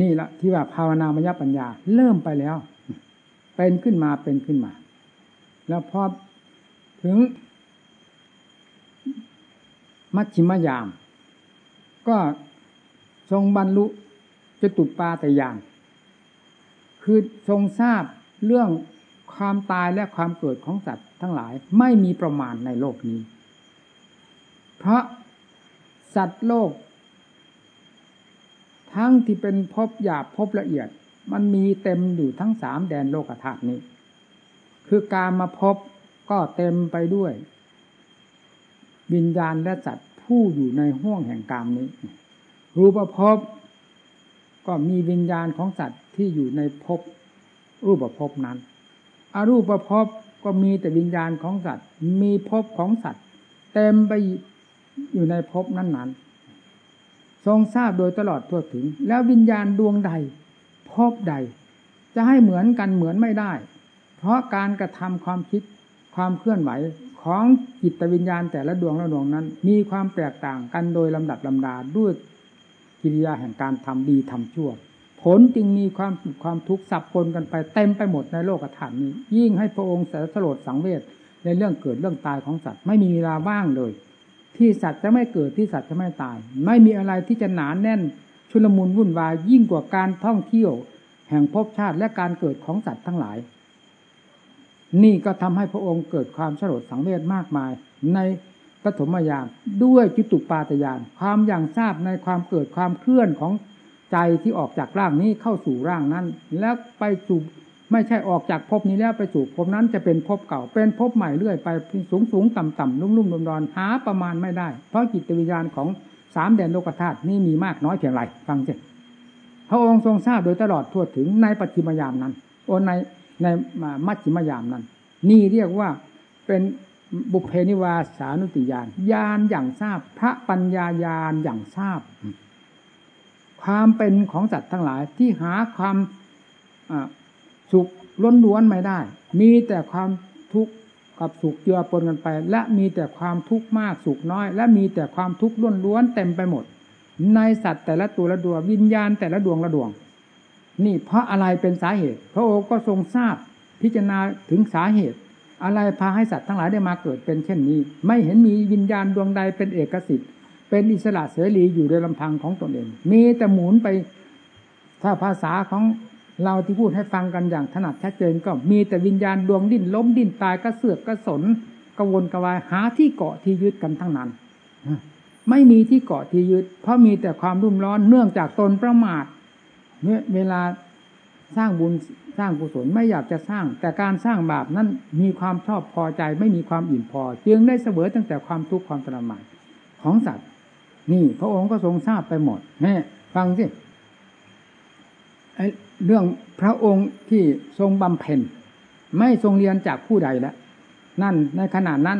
นี่ละที่ว่าภาวนามยปัญญาเริ่มไปแล้ว เป็นขึ้นมาเป็นขึ้นมา แล้วพอถึง มัชชิมยาม ก็ทรงบรรลุจตุปาตยานคือทรงทราบเรื่องความตายและความเกิดของสัตว์ทั้งหลายไม่มีประมาณในโลกนี้ เพราะสัตว์โลก ทั้งที่เป็นพบหยาบพบละเอียด มันมีเต็มอยู่ทั้งสามแดนโลกธาตุนี้ คือการมาพบก็เต็มไปด้วยวิญญาณและสัตผู้อยู่ในห้วงแห่งกามนี้ รูปภพก็มีวิญญาณของสัตว์ที่อยู่ในภพรูปภพนั้น อรูปภพก็มีแต่วิญญาณของสัตว์ มีภพของสัตว์ เต็มไปอยู่ในภพนั้นๆ ทรงทราบโดยตลอดทั่วถึง แล้ววิญญาณดวงใด ภพใด จะให้เหมือนกันเหมือนไม่ได้ เพราะการกระทำความคิดความเคลื่อนไหวของจิตวิญญาณแต่ละดวงละดวงนั้น มีความแตกต่างกันโดยลำดับลำดาด้วยกิริยาแห่งการทำดีทำชั่ว ผลจึงมีความสุขความทุกข์สับปนกันไปเต็มไปหมดในโลกธาตุนี้ ยิ่งให้พระองค์แสสลดสังเวชในเรื่องเกิดเรื่องตายของสัตว์ไม่มีเวลาว่างเลย ที่สัตว์จะไม่เกิดที่สัตว์จะไม่ตาย ไม่มีอะไรที่จะหนานแน่น ชุลมุนวุ่นวายยิ่งกว่าการท่องเที่ยว แห่งภพชาติและการเกิดของสัตว์ทั้งหลาย นี่ก็ทำให้พระองค์เกิดความสลดสังเวชมากมาย ในปฐมยามด้วยจุตุปาตยานความอย่างทราบในความเกิดความเคลื่อนของใจที่ออกจากร่างนี้เข้าสู่ร่างนั้น แล้วไปสู่ไม่ใช่ออกจากภพนี้แล้วไปสู่ภพนั้นจะเป็นภพเก่า เป็นภพใหม่เรื่อยไปสูงสูงต่ำต่ำนุ่มนุ่มดอนดอนหาประมาณไม่ได้ เพราะจิตวิญญาณของ สามแดนโลกธาตุนี่มีมากน้อยเพียงไรฟังสิพระองค์ทรงทราบโดยตลอดทั่วถึงในปัจจิมยามนั้นโอในในมัจจิมยามนั้น นี่เรียกว่าเป็นบุเพนิวาสานุติยานญาณอย่างทราบพระปัญญาญาณอย่างทราบ ความเป็นของสัตว์ทั้งหลายที่หาความสุขล้นล้วนไม่ได้ มีแต่ความทุกข์ กับสุขเจือปนกันไป และมีแต่ความทุกข์มากสุขน้อย และมีแต่ความทุกข์ล้นล้วนเต็มไปหมด ในสัตว์แต่ละตัวละดวงวิญญาณแต่ละดวงละดวง นี่เพราะอะไรเป็นสาเหตุ พระองค์ก็ทรงทราบพิจารณาถึงสาเหตุ อะไรพาให้สัตว์ทั้งหลายได้มาเกิดเป็นเช่นนี้ ไม่เห็นมีวิญญาณดวงใดเป็นเอกสิทธิ์เป็นอิสระเสรีอยู่โดยลำพังของตนเองมีแต่หมุนไปถ้าภาษาของ เราที่พูดให้ฟังกันอย่างถนัดชัดเจนก็มีแต่วิญญาณดวงดิ้นล้มดิ้นตายกระเสือกกระสนกระวนกระวายหาที่เกาะที่ยึดกันทั้งนั้นไม่มีที่เกาะที่ยึด เพราะมีแต่ความรุ่มร้อนเนื่องจากตนประมาทเมื่อเวลาสร้างบุญสร้างกุศลไม่อยากจะสร้าง แต่การสร้างบาปนั้นมีความชอบพอใจไม่มีความอิ่มพอ จึงได้เสวยตั้งแต่ความทุกข์ความทรมานของสัตว์ นี่ พระองค์ก็ทรงทราบไปหมดแม่ฟังสิ เรื่องพระองค์ที่ทรงบำเพ็ญ ไม่ทรงเรียนจากผู้ใดแล้วนั่นในขณะนั้น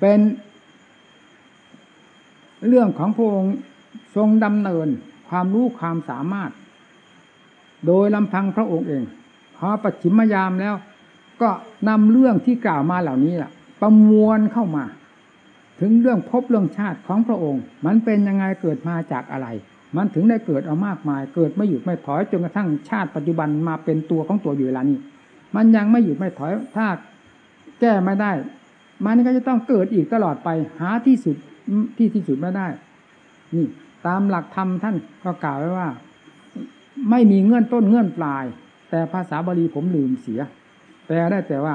เป็นเรื่องของพระองค์ทรงดำเนินความรู้ความสามารถ โดยลำพังพระองค์เองพอปัจฉิมยามแล้ว ก็นำเรื่องที่กล่าวมาเหล่านี้แหละประมวลเข้ามา ถึงเรื่องพบเรื่องชาติของพระองค์ มันเป็นยังไงเกิดมาจากอะไร มันถึงได้เกิดเอามากมาย เกิดไม่หยุดไม่ถอยจนกระทั่งชาติปัจจุบันมาเป็นตัวของตัวอยู่เวลานี้ มันยังไม่หยุดไม่ถอยถ้าแก้ไม่ได้ มันก็จะต้องเกิดอีกตลอดไปหาที่สุดที่ที่สุดไม่ได้ นี่ ตามหลักธรรมท่านก็กล่าวไว้ว่า ไม่มีเงื่อนต้นเงื่อนปลาย แต่ภาษาบาลีผมลืมเสียแปลได้แต่ว่า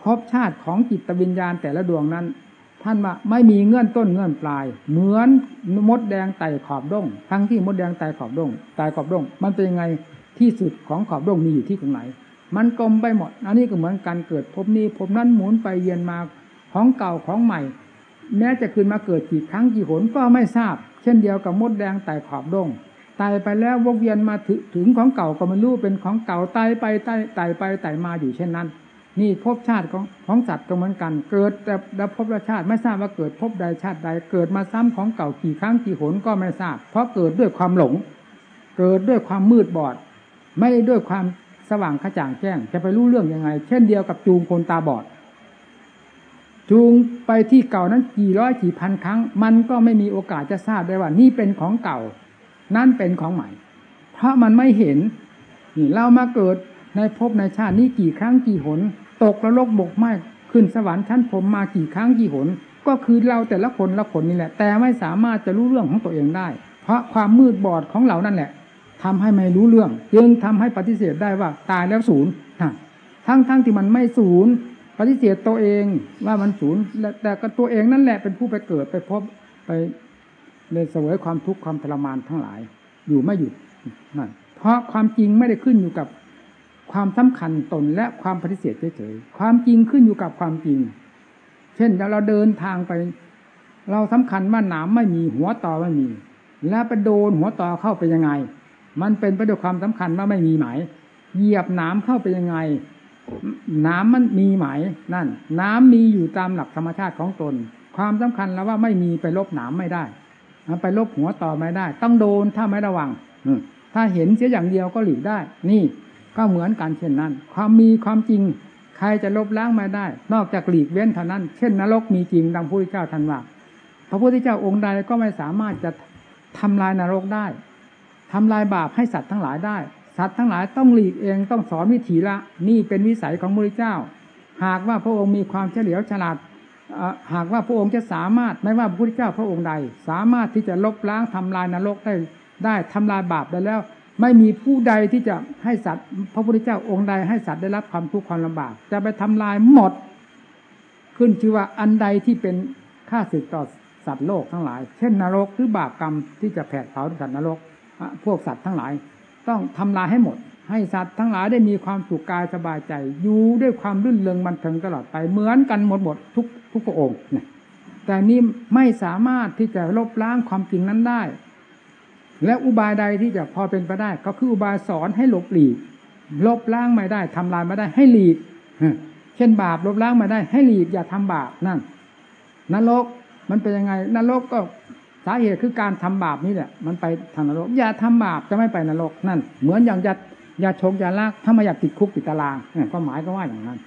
พบชาติของจิตวิญญาณแต่ละดวงนั้น ท่านว่าไม่มีเงื่อนต้นเงื่อนปลาย เหมือนมดแดงไต่ขอบด้ง ทั้งที่มดแดงไต่ขอบด้งไต่ขอบด้ง มันเป็นยังไงที่สุดของขอบด้งมีอยู่ที่ตรงไหน มันกลมไปหมด อันนี้ก็เหมือนการเกิดพบนี้พบนั้นหมุนไปเยียนมาของเก่าของใหม่ แม้จะคืนมาเกิดกี่ครั้งกี่หนก็ไม่ทราบ เช่นเดียวกับมดแดงไต่ขอบด้งไต่ไปแล้ววกเวียนมาถึงของเก่าก็ไม่รู้เป็นของเก่าไต่ไปไต่ไต่ไปไต่มาอยู่เช่นนั้น นี่ภพชาติของของสัตว์ก็เหมือนกัน เกิดแต่ดับภพชาติไม่ทราบว่าเกิดภพใดชาติใด เกิดมาซ้ำของเก่ากี่ครั้งกี่หนก็ไม่ทราบ เพราะเกิดด้วยความหลง เกิดด้วยความมืดบอด ไม่ได้ด้วยความสว่างกระจ่างแจ้ง จะไปรู้เรื่องยังไง เช่นเดียวกับจูงคนตาบอด จูงไปที่เก่านั้นกี่ร้อยกี่พันครั้ง มันก็ไม่มีโอกาสจะทราบได้ว่า นี่เป็นของเก่า นั่นเป็นของใหม่ เพราะมันไม่เห็นนี่เรามาเกิดในภพในชาตินี้กี่ครั้งกี่หน ตกระลกบกไหมขึ้นสวรรค์ชั้นผมมากี่ครั้งกี่หน ก็คือเราแต่ละคนละคนนี่แหละ แต่ไม่สามารถจะรู้เรื่องของตัวเองได้ เพราะความมืดบอดของเรานั่นแหละทำให้ไม่รู้เรื่อง จึงทำให้ปฏิเสธได้ว่าตายแล้วศูนย์ทั้งทั้งที่มันไม่ศูนย์ปฏิเสธตัวเองว่ามันศูนย์แต่ก็ตัวเองนั่นแหละเป็นผู้ไปเกิดไปพบไปเลยเสวยความทุกข์ความทรมานทั้งหลาย อยู่ไม่หยุดนั่นเพราะความจริงไม่ได้ขึ้นอยู่กับ ความสำคัญตนและความปฏิเสธเฉยๆความจริงขึ้นอยู่กับความจริง เช่นเราเดินทางไป เราสำคัญว่าหนามไม่มีหัวต่อไม่มี แล้วไปโดนหัวต่อเข้าไปยังไง มันเป็นไปด้วยความสำคัญว่าไม่มีไหมเหยียบหนามเข้าไปยังไงน้ำมันมีไหมนั่น น้ำมีอยู่ตามหลักธรรมชาติของตน ความสำคัญแล้วว่าไม่มีไปลบหนามไม่ได้ไปลบหัวต่อไม่ได้ ต้องโดนถ้าไม่ระวังถ้าเห็นเสียอย่างเดียวก็หลีกได้ นี่ ก็เหมือนกันเช่นนั้น ความมีความจริง ใครจะลบล้างม่ได้ นอกจากหลีกเว้นเท่านั้น เช่นนรกมีจริงดังพระพุทธเจ้าทันว่าพระพุทธเจ้าองค์ใดก็ไม่สามารถจะทำลายนรกได้ทำลายบาปให้สัตว์ทั้งหลายได้ สัตว์ทั้งหลายต้องหลีกเองต้องสอนวิถีละ นี่เป็นวิสัยของพระพุทธเจ้า หากว่าพระองค์มีความเฉลียวฉลาดหากว่าพระองค์จะสามารถไม่ว่าพระพุทธเจ้าพระองค์ใด สามารถที่จะลบล้างทำลายนรกได้ได้ทำลายบาปได้แล้ว ไม่มีผู้ใดที่จะให้สัตว์ พระพุทธเจ้าองค์ใดให้สัตว์ได้รับความทุกข์ความลำบาก จะไปทำลายหมด ขึ้นชื่อว่าอันใดที่เป็นค่าสึกต่อสัตว์โลกทั้งหลาย เช่นนรกหรือบาปกรรมที่จะแผดเผาสัตว์นรกพวกสัตว์ทั้งหลาย ต้องทำลายให้หมด ให้สัตว์ทั้งหลายได้มีความสุขกายสบายใจ อยู่ด้วยความรื่นเริงบันเทิงตลอดไปเหมือนกันหมดหมดทุกทุกพระองค์แต่นี้ไม่สามารถที่จะลบล้างความจริงนั้นได้ และอุบายใดที่จะพอเป็นไปได้ ก็คืออุบายสอนให้หลบหลีกลบล้างไม่ได้ทำลายไม่ได้ให้หลีกเช่นบาปลบล้างไม่ได้ ให้หลีกอย่าทำบาปนั่นนรกมันเป็นยังไงนรกก็สาเหตุคือการทำบาปนี่แหละมันไปทางนรก อย่าทำบาปจะไม่ไปนรกนั่น เหมือนอย่างอย่าอย่าชกอย่าลากถ้าไม่อยากติดคุกติดตารางนี่ก็หมายก็ว่าอย่างนั้น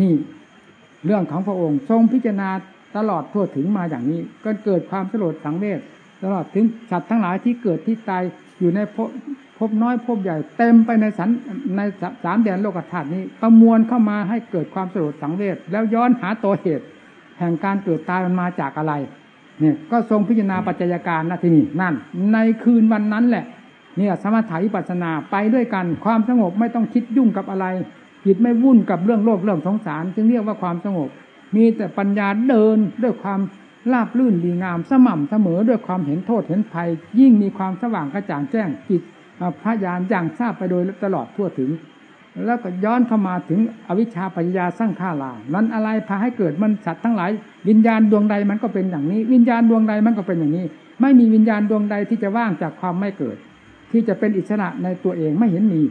นี่เรื่องของพระองค์ทรงพิจารณาตลอดทั่วถึงมาอย่างนี้ ก็เกิดความสลดสังเวช ตลอดถึงสัตว์ทั้งหลายที่เกิดที่ตายอยู่ในภพบน้อยพบใหญ่เต็มไปในสันในสามแดนโลกธาตุนี้ ประมวลเข้ามาให้เกิดความสลดสังเวชแล้วย้อนหาตัวเหตุ แห่งการเกิดตายมันมาจากอะไรเนี่ยก็ทรงพิจารณาปัจจัยการนะที่นี่นั่น ในคืนวันนั้นแหละเนี่ยสมถะวิปัสนาไปด้วยกันความสงบไม่ต้องคิดยุ่งกับอะไรจิตไม่วุ่นกับเรื่องโลกเรื่องสงสาร จึงเรียกว่าความสงบ มีแต่ปัญญาเดินด้วยความ ลาบลื่นดีงามสม่ำเสมอด้วยความเห็นโทษเห็นภัย ยิ่งมีความสว่างกระจ่างแจ้งจิตพระญาณอย่างทราบไปโดยตลอดทั่วถึง แล้วก็ย้อนเข้ามาถึงอวิชชาปัญญาสร้างข้าลานั้นอะไรพาให้เกิดมันสัตว์ทั้งหลาย วิญญาณดวงใดมันก็เป็นอย่างนี้ วิญญาณดวงใดมันก็เป็นอย่างนี้ ไม่มีวิญญาณดวงใดที่จะว่างจากความไม่เกิด ที่จะเป็นอิสระในตัวเองไม่เห็นมี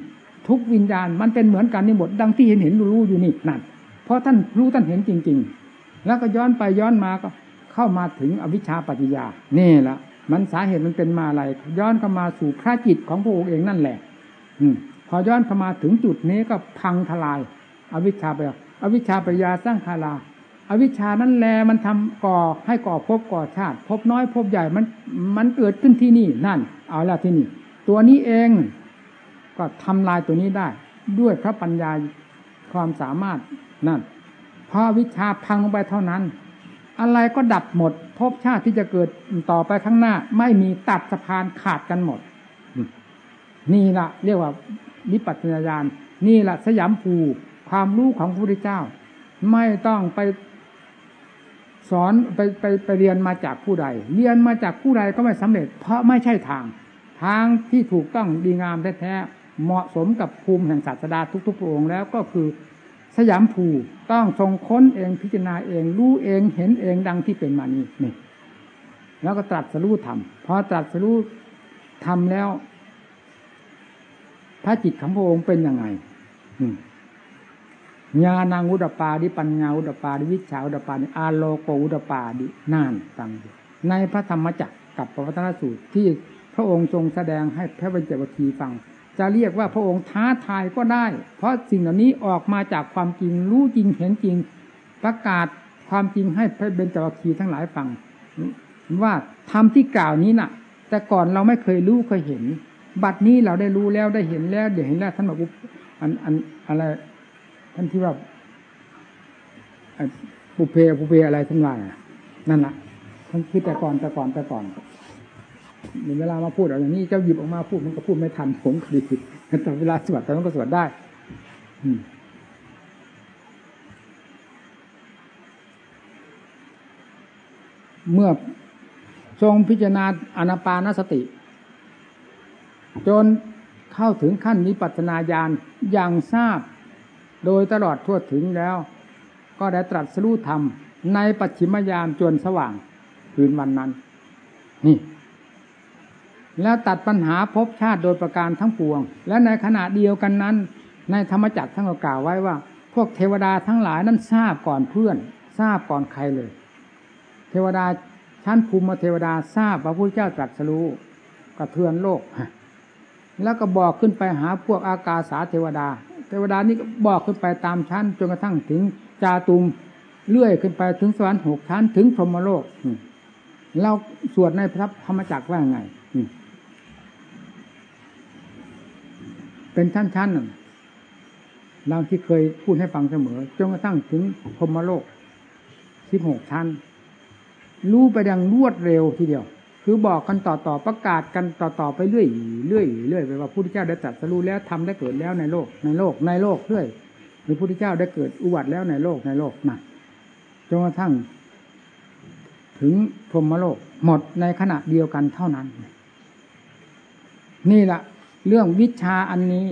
ทุกวิญญาณมันเป็นเหมือนกันนี่หมดดังที่เห็นเห็นรู้อยู่นี่นั่นเพราะท่านรู้ท่านเห็นจริง ๆ แล้วก็ย้อนไปย้อนมาก็ เข้ามาถึงอวิชชาปัจจยานี่แหละมันสาเหตุมันเป็นมาอะไร ย้อนเข้ามาสู่พระจิตของพระองค์เองนั่นแหละ อืพอย้อนเข้ามาถึงจุดนี้ก็พังทลาย อวิชชาไปอวิชชาปัญญาสร้างคาราอวิชชานั้นแลมันทำก่อให้ก่อพบก่อชาติ พบน้อยพบใหญ่มันมันเกิดขึ้นที่นี่นั่น เอาละที่นี่ ตัวนี้เองก็ทำลายตัวนี้ได้ ด้วยพระปัญญาความสามารถนั่นพอวิชาพังลงไปเท่านั้น อะไรก็ดับหมดภพชาติที่จะเกิดต่อไปข้างหน้า ไม่มีตัดสะพานขาดกันหมด นี่ละเรียกว่านิปัานาญาณนี่ละสยามภูความรู้ของพระพุทธเจ้า ไม่ต้องไปสอนไปไปไปเรียนมาจากผู้ใด เรียนมาจากผู้ใดก็ไม่สำเร็จ เพราะไม่ใช่ทาง ทางที่ถูกต้องดีงามแท้ๆเหมาะสมกับภูมิแห่งศาสดาทุกๆองค์แล้วก็คือ สยามภูต้องทรงค้นเองพิจารณาเอง รู้เองเห็นเองดังที่เป็นมานี้นี่ แล้วก็ตรัสรู้ธรรมพอตรัสรู้ธรรมแล้ว พระจิตของพระองค์เป็นยังไงญาณังอุดปาดิปัญญาอุดปาดิวิชาอุดปาดิอาโลโกอุดปาดินานตังในพระธรรมจักรกับพระวัฒนสูตรที่พระองค์ทรงแสดงให้พระบัญจวัคคีฟัง จะเรียกว่าพระองค์ท้าทายก็ได้ เพราะสิ่งเหล่านี้ออกมาจากความจริงรู้จริงเห็นจริง ประกาศความจริงให้พระเบญจวัคคีทั้งหลายฟัง ว่าธรรมที่กล่าวนี้น่ะ แต่ก่อนเราไม่เคยรู้เคยเห็น บัดนี้เราได้รู้แล้วได้เห็นแล้วเดี๋ยวเห็นแล้วท่านบอกอันอันอะไรท่านที่ว่าปุเพปุเพอะไรทั้งหลายนั่นแหละท่านคิดแต่ก่อนแต่ก่อนแต่ก่อน เวลามาพูดอย่างนี้เจ้าหยิบออกมาพูดมันก็พูดไม่ทันผมคดีผิดแต่เวลาสวดแต่มันก็สวดได้เมื่อทรงพิจารณาอนาปานสติ จนเข้าถึงขั้นนิปัตนาญาณอย่างทราบ โดยตลอดทั่วถึงแล้ว ก็ได้ตรัสรู้ธรรม ในปัจฉิมยามจนสว่าง คืนวันนั้น นี่ แล้วตัดปัญหาภพชาติโดยประการทั้งปวง และในขณะเดียวกันนั้น ในธรรมจักรทั้งกล่าวไว้ว่า พวกเทวดาทั้งหลายนั้นทราบก่อนเพื่อน ทราบก่อนใครเลย เทวดาชั้นภูมิเทวดาทราบว่าพระเจ้าตรัสรู้กระเทือนโลก แล้วก็บอกขึ้นไปหาพวกอากาสาเทวดา เทวดานี้ก็บอกขึ้นไปตามชั้นจนกระทั่งถึงจาตุมเลื่อยขึ้นไปถึงสวรรค์หกชั้นถึงพรหมโลก เราสวดในพระธรรมจักรว่าไง เป็นชั้นๆเราที่เคยพูดให้ฟังเสมอจนกระทั่งถึงพรหมโลกสิบหกชั้น รู้ไปดังรวดเร็วทีเดียว คือบอกกันต่อต่อประกาศกันต่อต่อไปเรื่อยเรื่อยเรื่อยไปว่าพระพุทธเจ้าได้ตรัสรู้แล้วทำได้เกิดแล้วในโลก ในโลกในโลกเรื่อยพระพุทธเจ้าได้เกิดอุบัติแล้วในโลกในโลกนะจนกระทั่ง ถึงพรมโลกหมดในขณะเดียวกันเท่านั้น นี่แหละ เรื่องวิชาอันนี้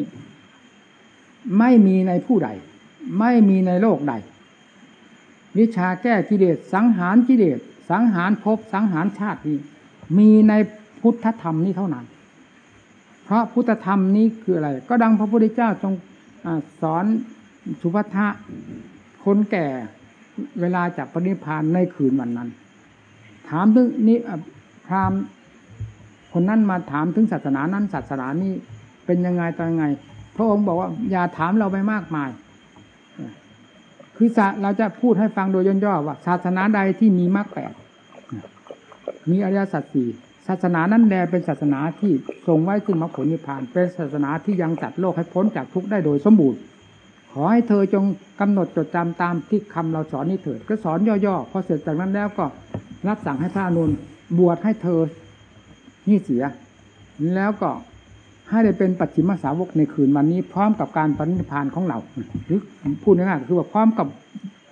ไม่มีในผู้ใด ไม่มีในโลกใด วิชาแก้กิเลสสังหารกิเลสสังหารภพสังหารชาตินี้ มีในพุทธธรรมนี้เท่านั้น เพราะพุทธธรรมนี้คืออะไร ก็ดังพระพุทธเจ้าทรงอสอนสุภัทะคนแก่เวลาจากปณิพานในคืนวันนั้น ถามถึงนี้พราหมณ์ คนนั้นมาถามถึงศาสนานั้นศาสนานี้เป็นยังไงตอนยังไง พระองค์บอกว่าอย่าถามเราไปมากมาย คือเราจะพูดให้ฟังโดยย่อๆว่า ศาสนาใดที่มีมรรคแปดมีอริยสัจสี่ศาสนานั้นแลเป็นศาสนาที่ทรงไว้ซึ่งมรรคผลนิพพาน เป็นศาสนาที่ยังจัดโลกให้พ้นจากทุกข์ได้โดยสมบูรณ์ ขอให้เธอจงกำหนดจดจำตามที่คำเราสอนนี้เถิด ก็สอนย่อๆ พอเสร็จจากนั้นแล้วก็รับสั่งให้พระอนุนบวชให้เธอ นี่เสีย แล้วก็ให้ได้เป็นปัจฉิมสาวกในคืนวันนี้ พร้อมกับการปฏิพานของเราหรือพูดง่ายๆคือว่าพร้อมกับ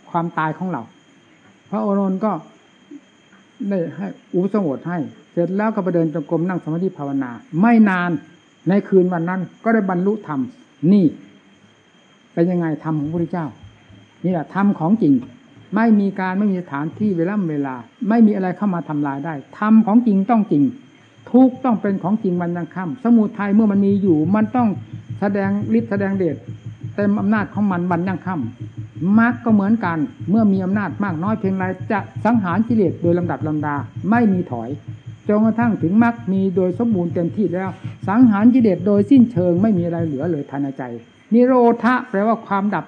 ความตายของเรา พระโอรนก็ได้ให้อุปสมบทให้ เสร็จแล้วก็ไปเดินจงกรมนั่งสมาธิภาวนา ไม่นานในคืนวันนั้น ก็ได้บรรลุธรรมนี่เป็นยังไงธรรมของพระพุทธเจ้า นี่แหละธรรมของจริง ไม่มีการไม่มีสถานที่เวลาเวลา ไม่มีอะไรเข้ามาทำลายได้ธรรมของจริงต้องจริง ทุกต้องเป็นของจริงวันยังค่ำสมุทัยเมื่อมันมีอยู่ มันต้องแสดงฤทธิ์แสดงเดชเต็มอำนาจของมันวันยังค่ำมรรคก็เหมือนกัน เมื่อมีอำนาจมากน้อยเพียงไรจะสังหารกิเลสโดยลำดับลำดาไม่มีถอยจนกระทั่งถึงมรรคมีโดยสมบูรณ์เต็มที่แล้ว สังหารกิเลสโดยสิ้นเชิงไม่มีอะไรเหลือเลยภายในใจนิโรธะแปลว่าความดับ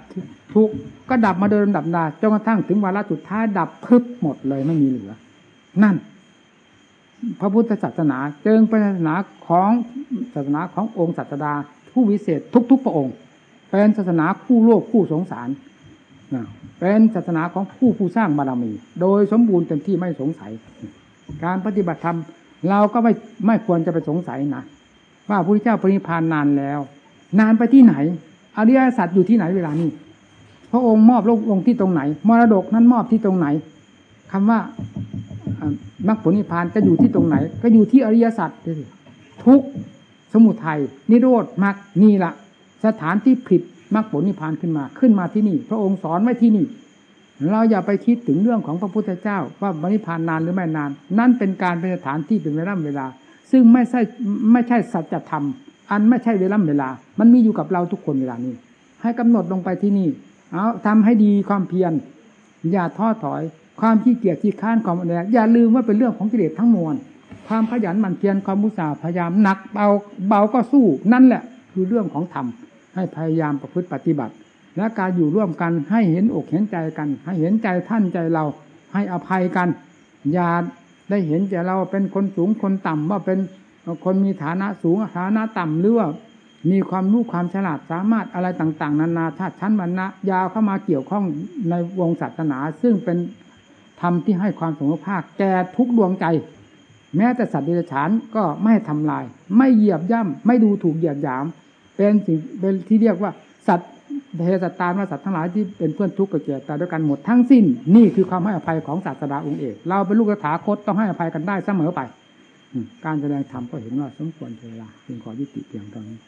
ทุกก็ดับมาโดยลำดับดาจนกระทั่งถึงวาระสุดท้ายดับพึบหมดเลยไม่มีเหลือ นั่น พระพุทธศาสนาจึงเป็นศาสนาของศาสนาขององค์ศาสดา ผู้วิเศษทุกๆพระองค์ เป็นศาสนาคู่โลกคู่สงสารเป็นศาสนาของผู้ผู้สร้างบารมี โดยสมบูรณ์เต็มที่ไม่สงสัย การปฏิบัติธรรมเราก็ไม่ไม่ควรจะไปสงสัยนะว่าพระพุทธเจ้าปรินิพานนานแล้ว นานไปที่ไหนอริยสัจอยู่ที่ไหนเวลานี้พระองค์มอบโลกลงที่ตรงไหนมรดกนั้นมอบที่ตรงไหนคำว่า มรรคผลนิพพานจะอยู่ที่ตรงไหน ก็อยู่ที่อริยสัจทุกสมุทัยนิโรธมรรคนี่ละสถานที่ผิดมรรคผลนิพพานขึ้นมาขึ้นมาที่นี่ พระองค์สอนไว้ที่นี่ เราอย่าไปคิดถึงเรื่องของพระพุทธเจ้า ว่าบริพานนานหรือไม่นาน นั่นเป็นการเป็นสถานที่เป็นเวลาเวลา ซึ่งไม่ใช่ไม่ใช่สัจธรรม อันไม่ใช่เวลาเวลา มันมีอยู่กับเราทุกคนเวลานี้ ให้กำหนดลงไปที่นี่ เอาทำให้ดีความเพียรอย่าท้อถอย ความขี้เกียจที่ค้านความอะไรอย่าลืมว่าเป็นเรื่องของกิเลสทั้งมวลความขยันหมั่นเพียรความมุสาพยายามหนักเบาเบาก็สู้นั่นแหละ คือเรื่องของธรรมให้พยายามประพฤติปฏิบัติ และการอยู่ร่วมกันให้เห็นอกเห็นใจกัน ให้เห็นใจท่านใจเราให้อภัยกันอย่าได้เห็นใจเราเป็นคนสูงคนต่ำว่าเป็นคนมีฐานะสูงฐานะต่ำหรือว่ามีความรู้ความฉลาดสามารถอะไรต่าง ๆ นานาชาติชั้นวรรณะยาวเข้ามาเกี่ยวข้องในวงศาสนา ซึ่งเป็น ธรรมที่ให้ความสมภาคแก่ทุกดวงใจ แม้แต่สัตว์เดรัจฉานก็ไม่ทำลาย ไม่เหยียบย่ำไม่ดูถูกเหยียดหยาม เป็นสิ่งเป็นที่เรียกว่าสัตว์เทสตานว่าสัตว์ทั้งหลายที่เป็นเพื่อนทุกข์กับเกียรติด้วยกันหมดทั้งสิ้น นี่คือความให้อภัยของศาสดาองค์เอกเราเป็นลูกถาคตต้องให้อภัยกันได้เสมอไป การแสดงธรรมก็เห็นว่าสมควรเวลาจึงขอยุติเพียงตอนนี้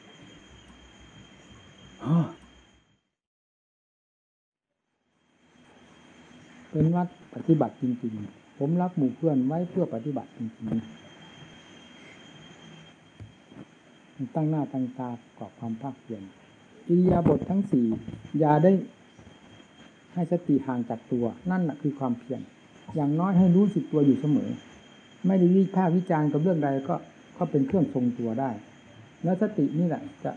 เป็นวัด ปฏิบัติจริง ๆ ผมรับหมู่เพื่อนไว้เพื่อปฏิบัติจริงๆ ตั้งหน้าตั้งตากอบความภาคเพียรอิริยาบถททั้งสี่อย่าได้ให้สติห่างจากตัว นั่นแหละคือความเพียรอย่างน้อยให้รู้สึกตัวอยู่เสมอ ไม่ได้วิพากษ์วิจารณ์กับเรื่องใดก็ก็เป็นเครื่องทรงตัวได้ แล้วสตินี่แหละ จะ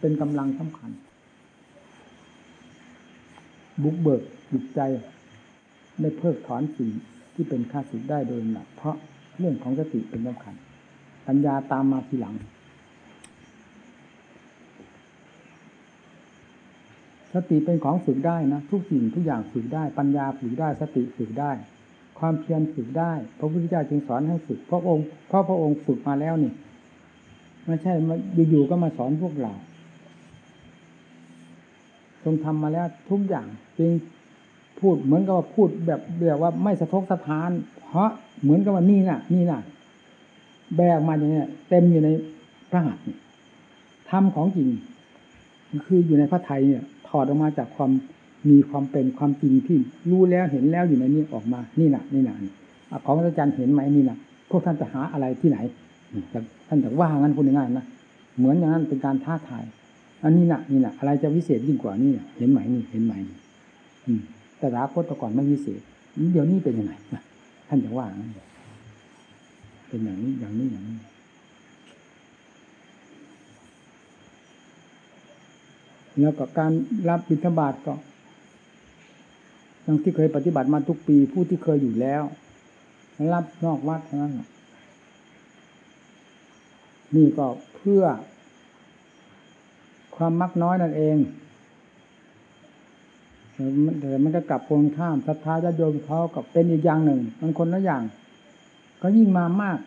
เป็นกำลังสำคัญ บุกเบิกจิตใจ ไม่เพิกถอนสิ่งที่เป็นข้าศึกได้โดยหนักเพราะเรื่องของสติเป็นสำคัญ ปัญญาตามมาทีหลัง สติเป็นของฝึกได้นะ ทุกสิ่งทุกอย่างฝึกได้ ปัญญาฝึกได้สติฝึกได้ ความเพียรฝึกได้ พระพุทธเจ้าจึงสอนให้ฝึกเพราะองค์เพราะพระองค์ฝึกมาแล้วนี่ไม่ใช่มาอยู่ๆก็มาสอนพวกเราทรงทำมาแล้วทุกอย่างจึง พูดเหมือนกับว่าพูดแบบแบบว่าไม่สะทกสะท้าน เพราะเหมือนกับว่านี่น่ะ นี่น่ะ แบกมาอย่างนี้เต็มอยู่ในพระหัตถ์ทำของจริงคืออยู่ในพระไทยเนี่ย ถอดออกมาจากความมีความเป็นความจริงที่รู้แล้วเห็นแล้วอยู่ในนี้ออกมา นี่น่ะ นี่น่ะของอาจารย์เห็นไหมนี่น่ะ พวกท่านจะหาอะไรที่ไหนท่านจะว่างั้นพูดง่ายนะเหมือนอย่างนั้นเป็นการท้าทาย อันนี้น่ะ นี่น่ะ อะไรจะวิเศษยิ่งกว่านี่เห็นไหมนี่เห็นไหมอืม แต่ราคตก่อนไม่วิเศษเดี๋ยวนี้เป็นยังไงท่านจะว่าเป็นอย่างนี้อย่างนี้อย่างนี้แล้วก็การรับบิณฑบาตก็อย่างที่เคยปฏิบัติมาทุกปีผู้ที่เคยอยู่แล้ว รับนอกวัดเท่านั้นนี่ก็เพื่อความมักน้อยนั่นเอง แต่มันก็กลับโงข้ามศรัทธาญาโยมเขากับเป็นอีกอย่างหนึ่ง มันคนละอย่าง ก็ยิ่งมามาก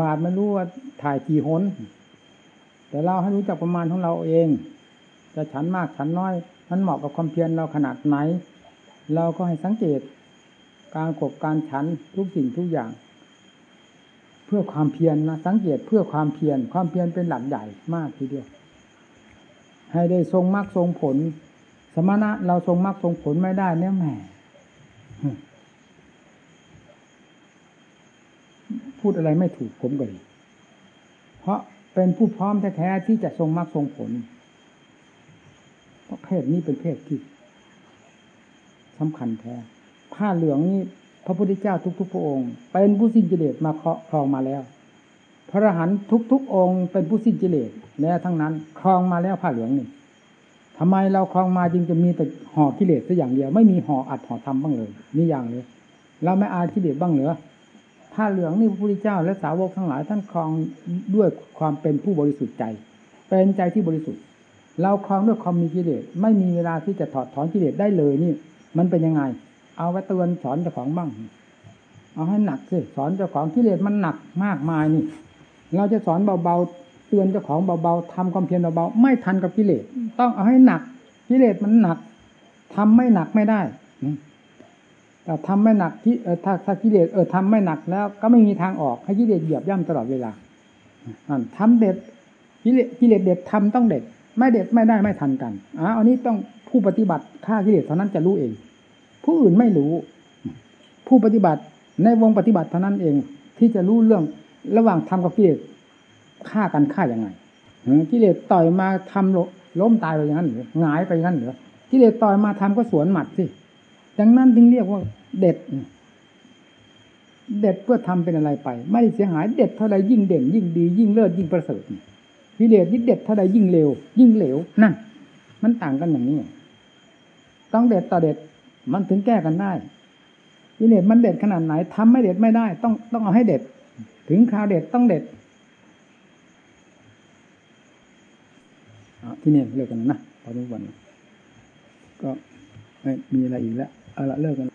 บาทไม่รู้ว่าถ่ายกี่หน แต่เราให้รู้จักประมาณของเราเอง จะฉันมากฉันน้อย มันเหมาะกับความเพียรเราขนาดไหน เราก็ให้สังเกต การขบการฉันทุกสิ่งทุกอย่าง เพื่อความเพียรนนะสังเกตเพื่อความเพียรความเพียรเป็นหลักใหญ่มากทีเดียวให้ได้ทรงมากทรงผล สมณะเราทรงมรรคทรงผลไม่ได้เนี่ยแหมพูดอะไรไม่ถูกผมก็เลยเพราะเป็นผู้พร้อมแท้ๆที่จะทรงมรรคทรงผล เพราะเพศนี้เป็นเพศที่สำคัญแท้ ผ้าเหลืองนี่พระพุทธเจ้าทุกๆพระองค์เป็นผู้สิ้นกิเลสมาเคาะครองมาแล้ว พระอรหันต์ทุกๆองค์เป็นผู้สิ้นกิเลสแล้วทั้งนั้นครองมาแล้วผ้าเหลืองนี่ ทำไมเราคลองมาจึงจะมีแต่ห่อกิเลสสัอย่างเดียว ไม่มีห่ออัดห่อทำบ้างเลยนี่อย่างเลยเราไม่อากิเลสบ้างเหรอถ้าเหลืองนี่พระพุทธเจ้า และสาวกทั้งหลายท่านคลองด้วยความเป็นผู้บริสุทธิ์ใจ เป็นใจที่บริสุทธิ์ เราคลองด้วยความมีกิเลสไม่มีเวลาที่จะถอดถอนกิเลสได้เลยนี่ มันเป็นยังไง เอาไว้เตือนสอนเจ้าของบ้างเอาให้หนักสิสอนเจ้าของกิเลสมันหนักมากมายนี่ เราจะสอนเบา เตือนเจ้าของเบาๆทำความเพียรเบาๆไม่ทันกับกิเลสต้องเอาให้หนักกิเลสมันหนักทำไม่หนักไม่ได้แต่ทำไม่หนักที่เออถ้าถ้ากิเลสเออทำไม่หนักแล้ว ก็ไม่มีทางออกให้กิเลสเหยียบย่ำตลอดเวลาทำเด็ดกิเลสกิเลสเด็ดทำต้องเด็ด ไม่เด็ดไม่ได้ไม่ทันกันอ่าอันนี้ต้องผู้ปฏิบัติฆ่ากิเลสเท่านั้นจะรู้เอง ผู้อื่นไม่รู้ ผู้ปฏิบัติในวงปฏิบัติเท่านั้นเอง ที่จะรู้เรื่องระหว่างทำกับกิเลส ฆ่ากันฆ่ายังไงกิเลสต่อยมาทำลล้มตายไปอย่างนั้นหรือหงายไปอย่างนั้นหรือกิเลสต่อยมาทำก็สวนหมัดสิดังนั้นจึงเรียกว่าเด็ด เด็ดเพื่อทำเป็นอะไรไป ไม่ได้เสียหายเด็ดเท่าใดยิ่งเด่น ยิ่งดี ยิ่งเลิศยิ่งประเสริฐกิเลสยิ่งเด็ดเท่าใดยิ่งเร็ว ยิ่งเหลวนั่นมันต่างกันอย่างนี้ ต้องเด็ดต่อเด็ดมันถึงแก้กันได้กิเลสมันเด็ดขนาดไหนทำไม่เด็ดไม่ได้ ต้องต้องเอาให้เด็ด ถึงคราวเด็ดต้องเด็ด ที่นี่เลิกกันนะพอทุกวันก็ไม่มีอะไรอีกแล้วเอาละเลิกกัน